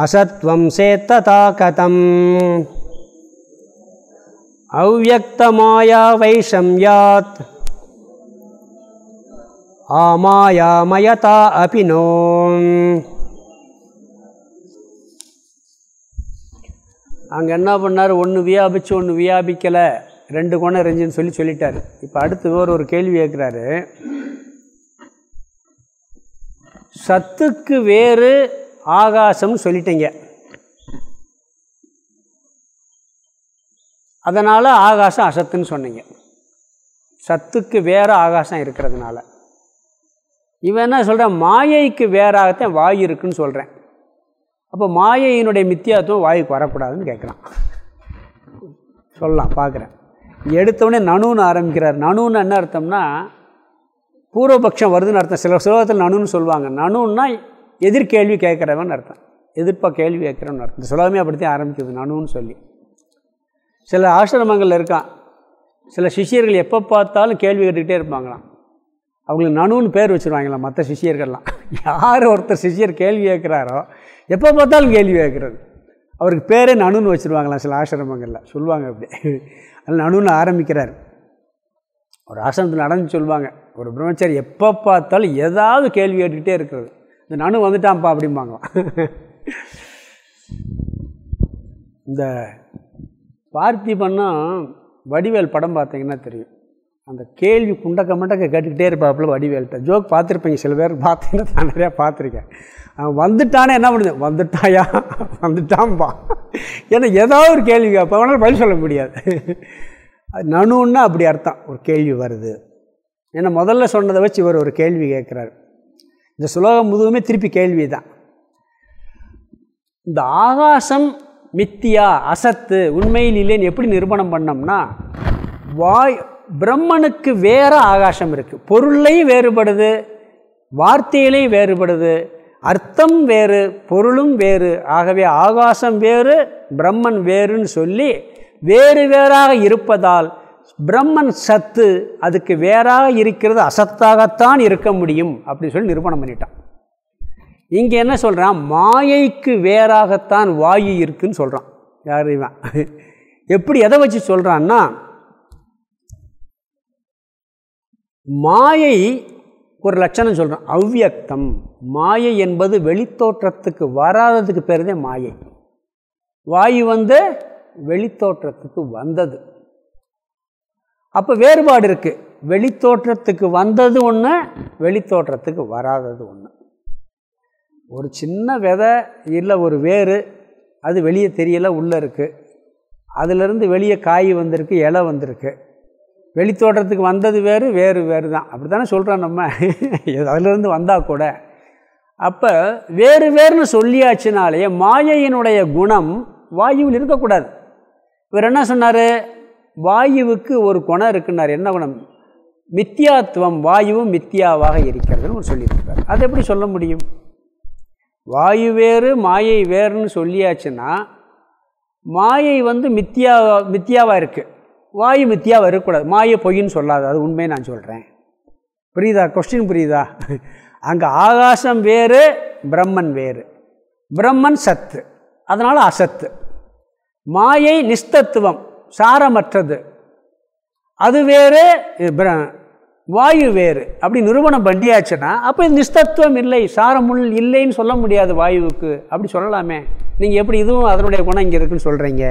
S1: அசத்வம் சேத்ததா கதம் அவ்வக்தமாயா வைஷம்யாத் ஆமாயாமயதா அபினோ அங்கே என்ன பண்ணார்? ஒன்று வியாபிச்சு ஒன்று வியாபிக்கலை. ரெண்டு குணம் இருந்துச்சுன்னு சொல்லி சொல்லிட்டார். இப்போ அடுத்து வேறு ஒரு கேள்வி கேட்குறாரு சத்துக்கு வேறு ஆகாசம்னு சொல்லிட்டீங்க. அதனால் ஆகாசம் அசத்துன்னு சொன்னீங்க. சத்துக்கு வேறு ஆகாசம் இருக்கிறதுனால. இவன் என்ன சொல்கிறான் மாயைக்கு வேறாகத்தான் வாயு இருக்குன்னு சொல்கிறேன் அப்போ மாயையினுடைய மித்தியாத்துவம் வாயுக்கு வரக்கூடாதுன்னு கேட்குறான் சொல்லலாம் பார்க்குறேன் எடுத்தவொடனே நனுன்னு ஆரம்பிக்கிறார். நனுன்னு என்ன அர்த்தம்னா பூர்வபக்ஷம் வருதுன்னு அர்த்தம். சில சுலோகத்தில் நனுன்னு சொல்லுவாங்க. நனுன்னா எதிர்கேள்வி கேட்குறவன் அர்த்தம். எதிர்ப்பாக கேள்வி கேட்குறவன் அர்த்தம். இந்த சுலகமே அப்படித்தான் ஆரம்பிக்குது நணுன்னு சொல்லி. சில ஆசிரமங்கள் இருக்கான். சில சிஷியர்கள் எப்போ பார்த்தாலும் கேள்வி கேட்டுக்கிட்டே இருப்பாங்களாம். அவங்களுக்கு நனுன்னு பேர் வச்சுருவாங்களாம் மற்ற சிஷியர்கள்லாம். யார் ஒருத்தர் சிஷியர் கேள்வி கேட்குறாரோ எப்போ பார்த்தாலும் கேள்வி கேட்குறது. அவருக்கு பேரே நனுன்னு வச்சுருவாங்களாம் சில ஆசிரமங்களில். சொல்லுவாங்க அப்படி. அதில் நனுன்னு ஆரம்பிக்கிறார். ஒரு ஆசிரமத்தில் நடந்து சொல்லுவாங்க. ஒரு பிரம்மச்சாரி எப்போ பார்த்தாலும் ஏதாவது கேள்வி கேட்டுக்கிட்டே இருக்கிறது. இந்த நனு வந்துட்டான்ப்பா அப்படிம்பாங்க. இந்த பார்த்திபன்னா வடிவேல் படம் பார்த்தீங்கன்னா தெரியும். அந்த கேள்வி குண்டக்க மண்டக்க கேட்டுக்கிட்டே இருப்பாப்புல வடிவேல்கிட்ட. ஜோக் பார்த்துருப்பீங்க சில பேர் பார்த்தீங்கன்னா நான் நிறையா பார்த்துருக்கேன். அவன் வந்துட்டானே என்ன பண்ணுது? வந்துட்டாயா? வந்துட்டான்பா. ஏன்னா ஏதாவது ஒரு கேள்வி கேட்பா அவனால் பதில் சொல்ல முடியாது. அது நனுன்னா அப்படி அர்த்தம். ஒரு கேள்வி வருது. ஏன்னா முதல்ல சொன்னதை வச்சு இவர் ஒரு கேள்வி கேட்குறாரு. இந்த சுலோகம் முழுவதுமே திருப்பி கேள்வி தான் இந்த ஆகாசம் மித்தியா அசத்து உண்மையில் இல்லைன்னு எப்படி நிரூபணம் பண்ணோம்னா வாய் பிரம்மனுக்கு வேறு ஆகாசம் இருக்குது பொருளையும் வேறுபடுது வார்த்தையிலையும் வேறுபடுது அர்த்தம் வேறு பொருளும் வேறு. ஆகவே ஆகாசம் வேறு பிரம்மன் வேறுன்னு சொல்லி வேறு வேறாக இருப்பதால் பிரம்மன் சத்து அதுக்கு வேறாக இருக்கிறது அசத்தாகத்தான் இருக்க முடியும் அப்படின்னு சொல்லி நிரூபணம் பண்ணிட்டான். இங்கே என்ன சொல்கிறான் மாயைக்கு வேறாகத்தான் வாயு இருக்குன்னு சொல்கிறான் யார் இவன்? எப்படி எதை வச்சு சொல்கிறான்னா மாயை ஒரு லட்சணம் சொல்கிறான் அவ்வியக்தம். மாயை என்பது வெளித்தோற்றத்துக்கு வராததுக்கு பேர் தான் மாயை. வாயு வந்து வெளித்தோற்றத்துக்கு வந்தது. அப்போ வேறுபாடு இருக்குது வெளித்தோற்றத்துக்கு வந்தது ஒன்று வெளித்தோற்றத்துக்கு வராதது ஒன்று ஒரு சின்ன விதை இல்லை ஒரு வேறு அது வெளியே தெரியலை உள்ளே இருக்குது அதிலிருந்து வெளியே காய் வந்திருக்கு இலை வந்திருக்கு. வெளித்தோட்டத்துக்கு வந்தது வேறு வேறு வேறு தான். அப்படி தானே சொல்கிறோம் நம்ம. அதிலிருந்து வந்தால் கூட. அப்போ வேறு வேறுனு சொல்லியாச்சுனாலே மாயையினுடைய குணம் வாயுவில் இருக்கக்கூடாது. இவர் என்ன சொன்னார்? வாயுவுக்கு ஒரு குணம் இருக்குன்னார். என்ன குணம்? மித்தியாத்துவம் வாயுவும் மித்தியாவாக இருக்கிறதுன்னு சொல்லியிருக்கார். அதை எப்படி சொல்ல முடியும்? வாயு வேறு மாயை வேறுன்னு சொல்லியாச்சுன்னா மாயை வந்து மித்தியா மித்தியாவாக இருக்குது வாயு மித்தியாவாக இருக்கக்கூடாது. மாயை பொய்ன்னு சொல்லாது. அது உண்மையை நான் சொல்கிறேன் புரியுதா? கொஸ்டின் புரியுதா? அங்கே ஆகாசம் வேறு பிரம்மன் வேறு. பிரம்மன் சத்து. அதனால் அசத்து. மாயை நிஸ்தத்துவம். சாரமற்றது. அது வேறு வாயு வேறு. அப்படி நிறுவனம் பண்ணியாச்சுன்னா அப்போ நிஸ்தத்துவம் இல்லை சாரமுள் இல்லைன்னு சொல்ல முடியாது வாயுவுக்கு. அப்படி சொல்லலாமே. நீங்கள் எப்படி இதுவும் அதனுடைய குணம் இங்கே இருக்குன்னு சொல்கிறீங்க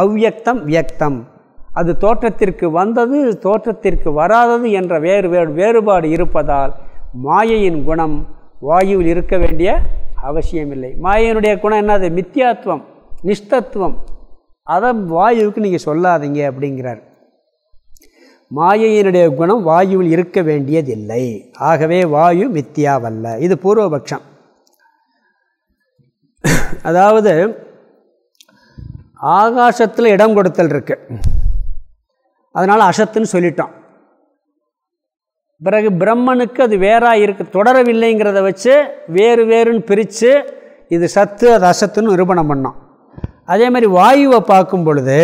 S1: அவ்வியக்தம் வியக்தம். அது தோற்றத்திற்கு வந்தது தோற்றத்திற்கு வராதது என்ற வேறு வேறு வேறுபாடு இருப்பதால் மாயையின் குணம் வாயுவில் இருக்க வேண்டிய அவசியமில்லை. மாயையினுடைய குணம் என்னது? மித்தியாத்துவம் நிஷ்டத்துவம். அதை வாயுவுக்கு நீங்கள் சொல்லாதீங்க அப்படிங்கிறார். மாயையினுடைய குணம் வாயுவில் இருக்க வேண்டியதில்லை. ஆகவே வாயு மித்தியாவல்ல. இது பூர்வபக்ஷம். அதாவது ஆகாசத்தில் இடம் கொடுத்தல் இருக்கு. அதனால் அசத்துன்னு சொல்லிட்டோம். பிறகு பிரம்மனுக்கு அது வேறாக இருக்கு. தொடரவில்லைங்கிறத வச்சு வேறு வேறுன்னு பிரித்து இது சத்து அது அசத்துன்னு நிரூபணம் பண்ணோம். அதே மாதிரி வாயுவை பார்க்கும் பொழுது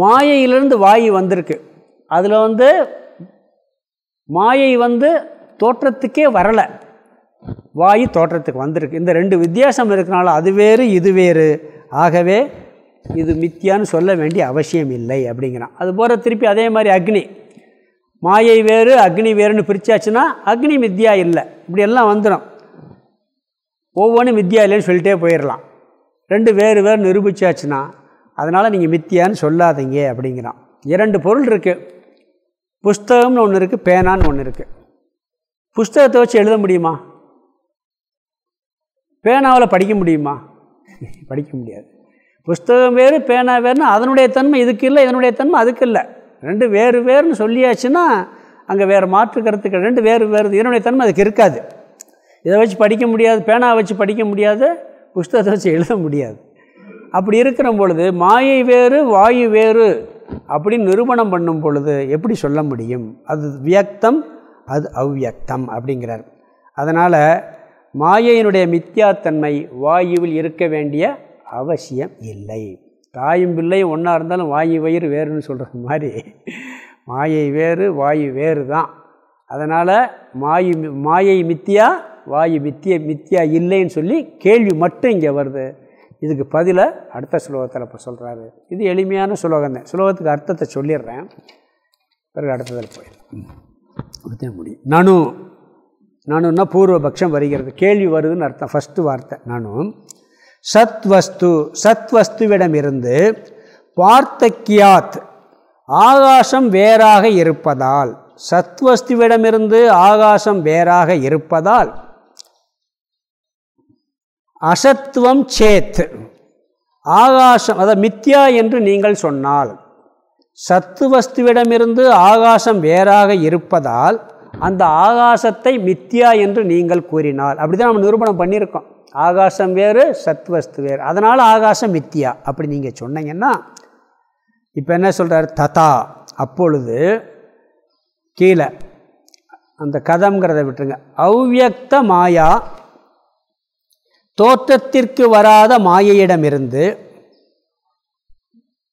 S1: மாயையிலிருந்து வாயு வந்திருக்கு. அதில் வந்து மாயை வந்து தோற்றத்துக்கே வரலை. வாயு தோற்றத்துக்கு வந்திருக்கு. இந்த ரெண்டு வித்தியாசம் இருக்கிறனால அது வேறு இது வேறு. ஆகவே இது மித்தியான்னு சொல்ல வேண்டிய அவசியம் இல்லை அப்படிங்கிறான். அது போகிற திருப்பி அதே மாதிரி அக்னி. மாயை வேறு அக்னி வேறுன்னு பிரித்தாச்சுன்னா அக்னி மித்தியா இல்லை. இப்படியெல்லாம் வந்துடும் ஒவ்வொன்றும் மித்தியா இல்லைன்னு சொல்லிட்டே போயிடலாம். ரெண்டு வேறு வேறு நிரூபிச்சாச்சுன்னா அதனால் நீங்கள் மித்தியான்னு சொல்லாதீங்க அப்படிங்கிறான். இரண்டு பொருள் இருக்குது புஸ்தகம்னு ஒன்று இருக்குது பேனான்னு ஒன்று இருக்குது புஸ்தகத்தை வச்சு எழுத முடியுமா? பேனாவில் படிக்க முடியுமா? படிக்க முடியாது. புஸ்தகம் வேறு பேனா வேறுனா அதனுடைய தன்மை இதுக்கு இல்லை இதனுடைய தன்மை அதுக்கு இல்லை. ரெண்டு வேறு வேறுனு சொல்லியாச்சுன்னா அங்கே வேறு மாற்றுக்கிறதுக்கு ரெண்டு வேறு வேறு இதனுடைய தன்மை அதுக்கு இருக்காது. இதை வச்சு படிக்க முடியாது பேனா வச்சு படிக்க முடியாது புஸ்தகத்தை வச்சு எழுத முடியாது. அப்படி இருக்கிற பொழுது மாயை வேறு வாயு வேறு அப்படின்னு நிரூபணம் பண்ணும் பொழுது எப்படி சொல்ல முடியும்? அது வியக்தம் அது அவ்வியக்தம் அப்படிங்கிறார். அதனால் மாயையினுடைய மித்தியாத்தன்மை வாயுவில் இருக்க வேண்டிய அவசியம் இல்லை. தாயும் பிள்ளையும் ஒன்றா இருந்தாலும் வாயு வயிறு வேறுன்னு சொல்கிற மாதிரி. மாயை வேறு வாயு வேறு தான் அதனால் மாயு மாயை மித்தியா வாயு மித்திய மித்தியா இல்லைன்னு சொல்லி கேள்வி மட்டும் இங்கே வருது. இதுக்கு பதில அடுத்த சுலோகத்தில் இப்போ சொல்கிறாரு இது எளிமையான சுலோகம் தான் சுலோகத்துக்கு அர்த்தத்தை சொல்லிடுறேன். பிறகு அடுத்ததில் போயிடலாம். முடியும் நனு. நானுன்னா பூர்வபக்ஷம் வருகிறது. கேள்வி வருதுன்னு அர்த்தம். ஃபஸ்ட்டு வார்த்தை நானும் சத்வஸ்து. சத்வஸ்துவிடமிருந்து பார்த்தக்கியாத். ஆகாசம் வேறாக இருப்பதால். சத்வஸ்துவிடமிருந்து ஆகாசம் வேறாக இருப்பதால் அசத்துவம் சேத். ஆகாசம் அதாவது மித்யா என்று நீங்கள் சொன்னால் சத்துவஸ்துவிடமிருந்து ஆகாசம் வேறாக இருப்பதால் அந்த ஆகாசத்தை மித்யா என்று நீங்கள் கூறினால். அப்படி தான் நம்ம நிரூபணம் பண்ணியிருக்கோம். ஆகாசம் வேறு சத்வஸ்து வேறு. அதனால் ஆகாசம் மித்யா அப்படி நீங்கள் சொன்னீங்கன்னா இப்போ என்ன சொல்கிறார் ததா. அப்பொழுது கீழே அந்த கதம்ங்கிறத விட்டுருங்க. அவ்வியக்த மாயா தோற்றத்திற்கு வராத மாயையிடமிருந்து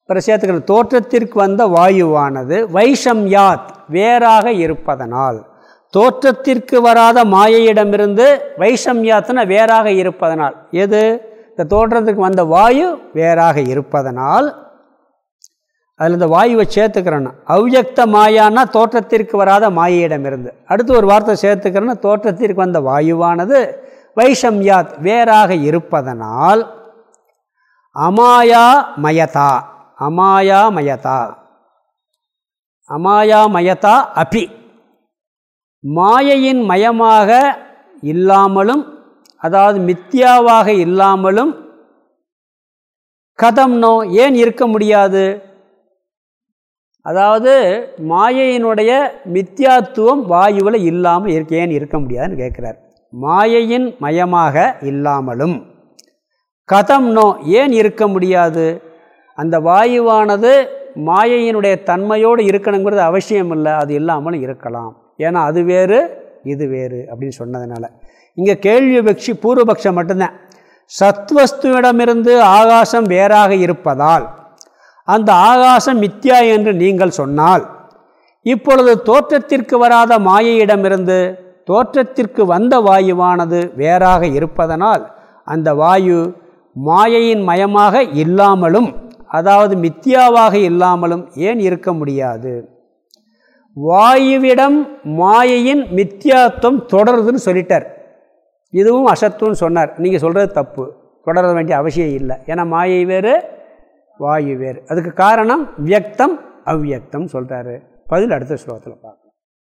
S1: சேர்த்துக்கணும் தோற்றத்திற்கு வந்த வாயுவானது வைஷம்யாத் வேறாக இருப்பதனால். தோற்றத்திற்கு வராத மாயையிடமிருந்து வைஷம்யாத்னா வேறாக இருப்பதனால். எது? இந்த தோற்றத்துக்கு வந்த வாயு வேறாக இருப்பதனால். அதில் இந்த வாயுவை சேர்த்துக்கிறேன்னா. அவ்யக்த மாயான்னா தோற்றத்திற்கு வராத மாயையிடமிருந்து. அடுத்து ஒரு வார்த்தை சேர்த்துக்கிறேன்னா தோற்றத்திற்கு வந்த வாயுவானது வைஷம்யாத் வேறாக இருப்பதனால் அமாயா மயதா அமாயா மயதா அமாயா மயதா அபி. மாயையின் மயமாக இல்லாமலும் அதாவது மித்தியாவாக இல்லாமலும் கதம் நோ ஏன் இருக்க முடியாது? அதாவது மாயையினுடைய மித்தியாத்துவம் வாயுவில் இல்லாமல் இருக்க ஏன் இருக்க முடியாதுன்னு கேட்குறார். மாயையின் மயமாக இல்லாமலும். கதம் நோ ஏன் இருக்க முடியாது? அந்த வாயுவானது மாயையினுடைய தன்மையோடு இருக்கணுங்கிறது அவசியம் இல்லை அது இல்லாமலும் இருக்கலாம். ஏன்னா அது வேறு இது வேறு அப்படின்னு சொன்னதுனால. இங்கே கேள்வி பக்ஷி பூர்வபக்ஷம் மட்டும்தான். சத்வஸ்துவிடமிருந்து ஆகாசம் வேறாக இருப்பதால் அந்த ஆகாசம் மித்யா என்று நீங்கள் சொன்னால் இப்பொழுது தோற்றத்திற்கு வராத மாயையிடமிருந்து தோற்றத்திற்கு வந்த வாயுவானது வேறாக இருப்பதனால் அந்த வாயு மாயையின் மயமாக இல்லாமலும் அதாவது மித்தியாவாக இல்லாமலும் ஏன் இருக்க முடியாது? வாயுவிடம் மாயையின் மித்தியாத்துவம் தொடருதுன்னு சொல்லிட்டார். இதுவும் அசத்துன்னு சொன்னார். நீங்கள் சொல்கிறது தப்பு. தொடர வேண்டிய அவசியம் இல்லை. ஏன்னா மாயை வேறு வாயு வேறு. அதுக்கு காரணம் வியக்தம் அவ்வியக்தம் சொல்கிறாரு பதில் அடுத்த ஸ்லோகத்தில் பார்க்கலாம்.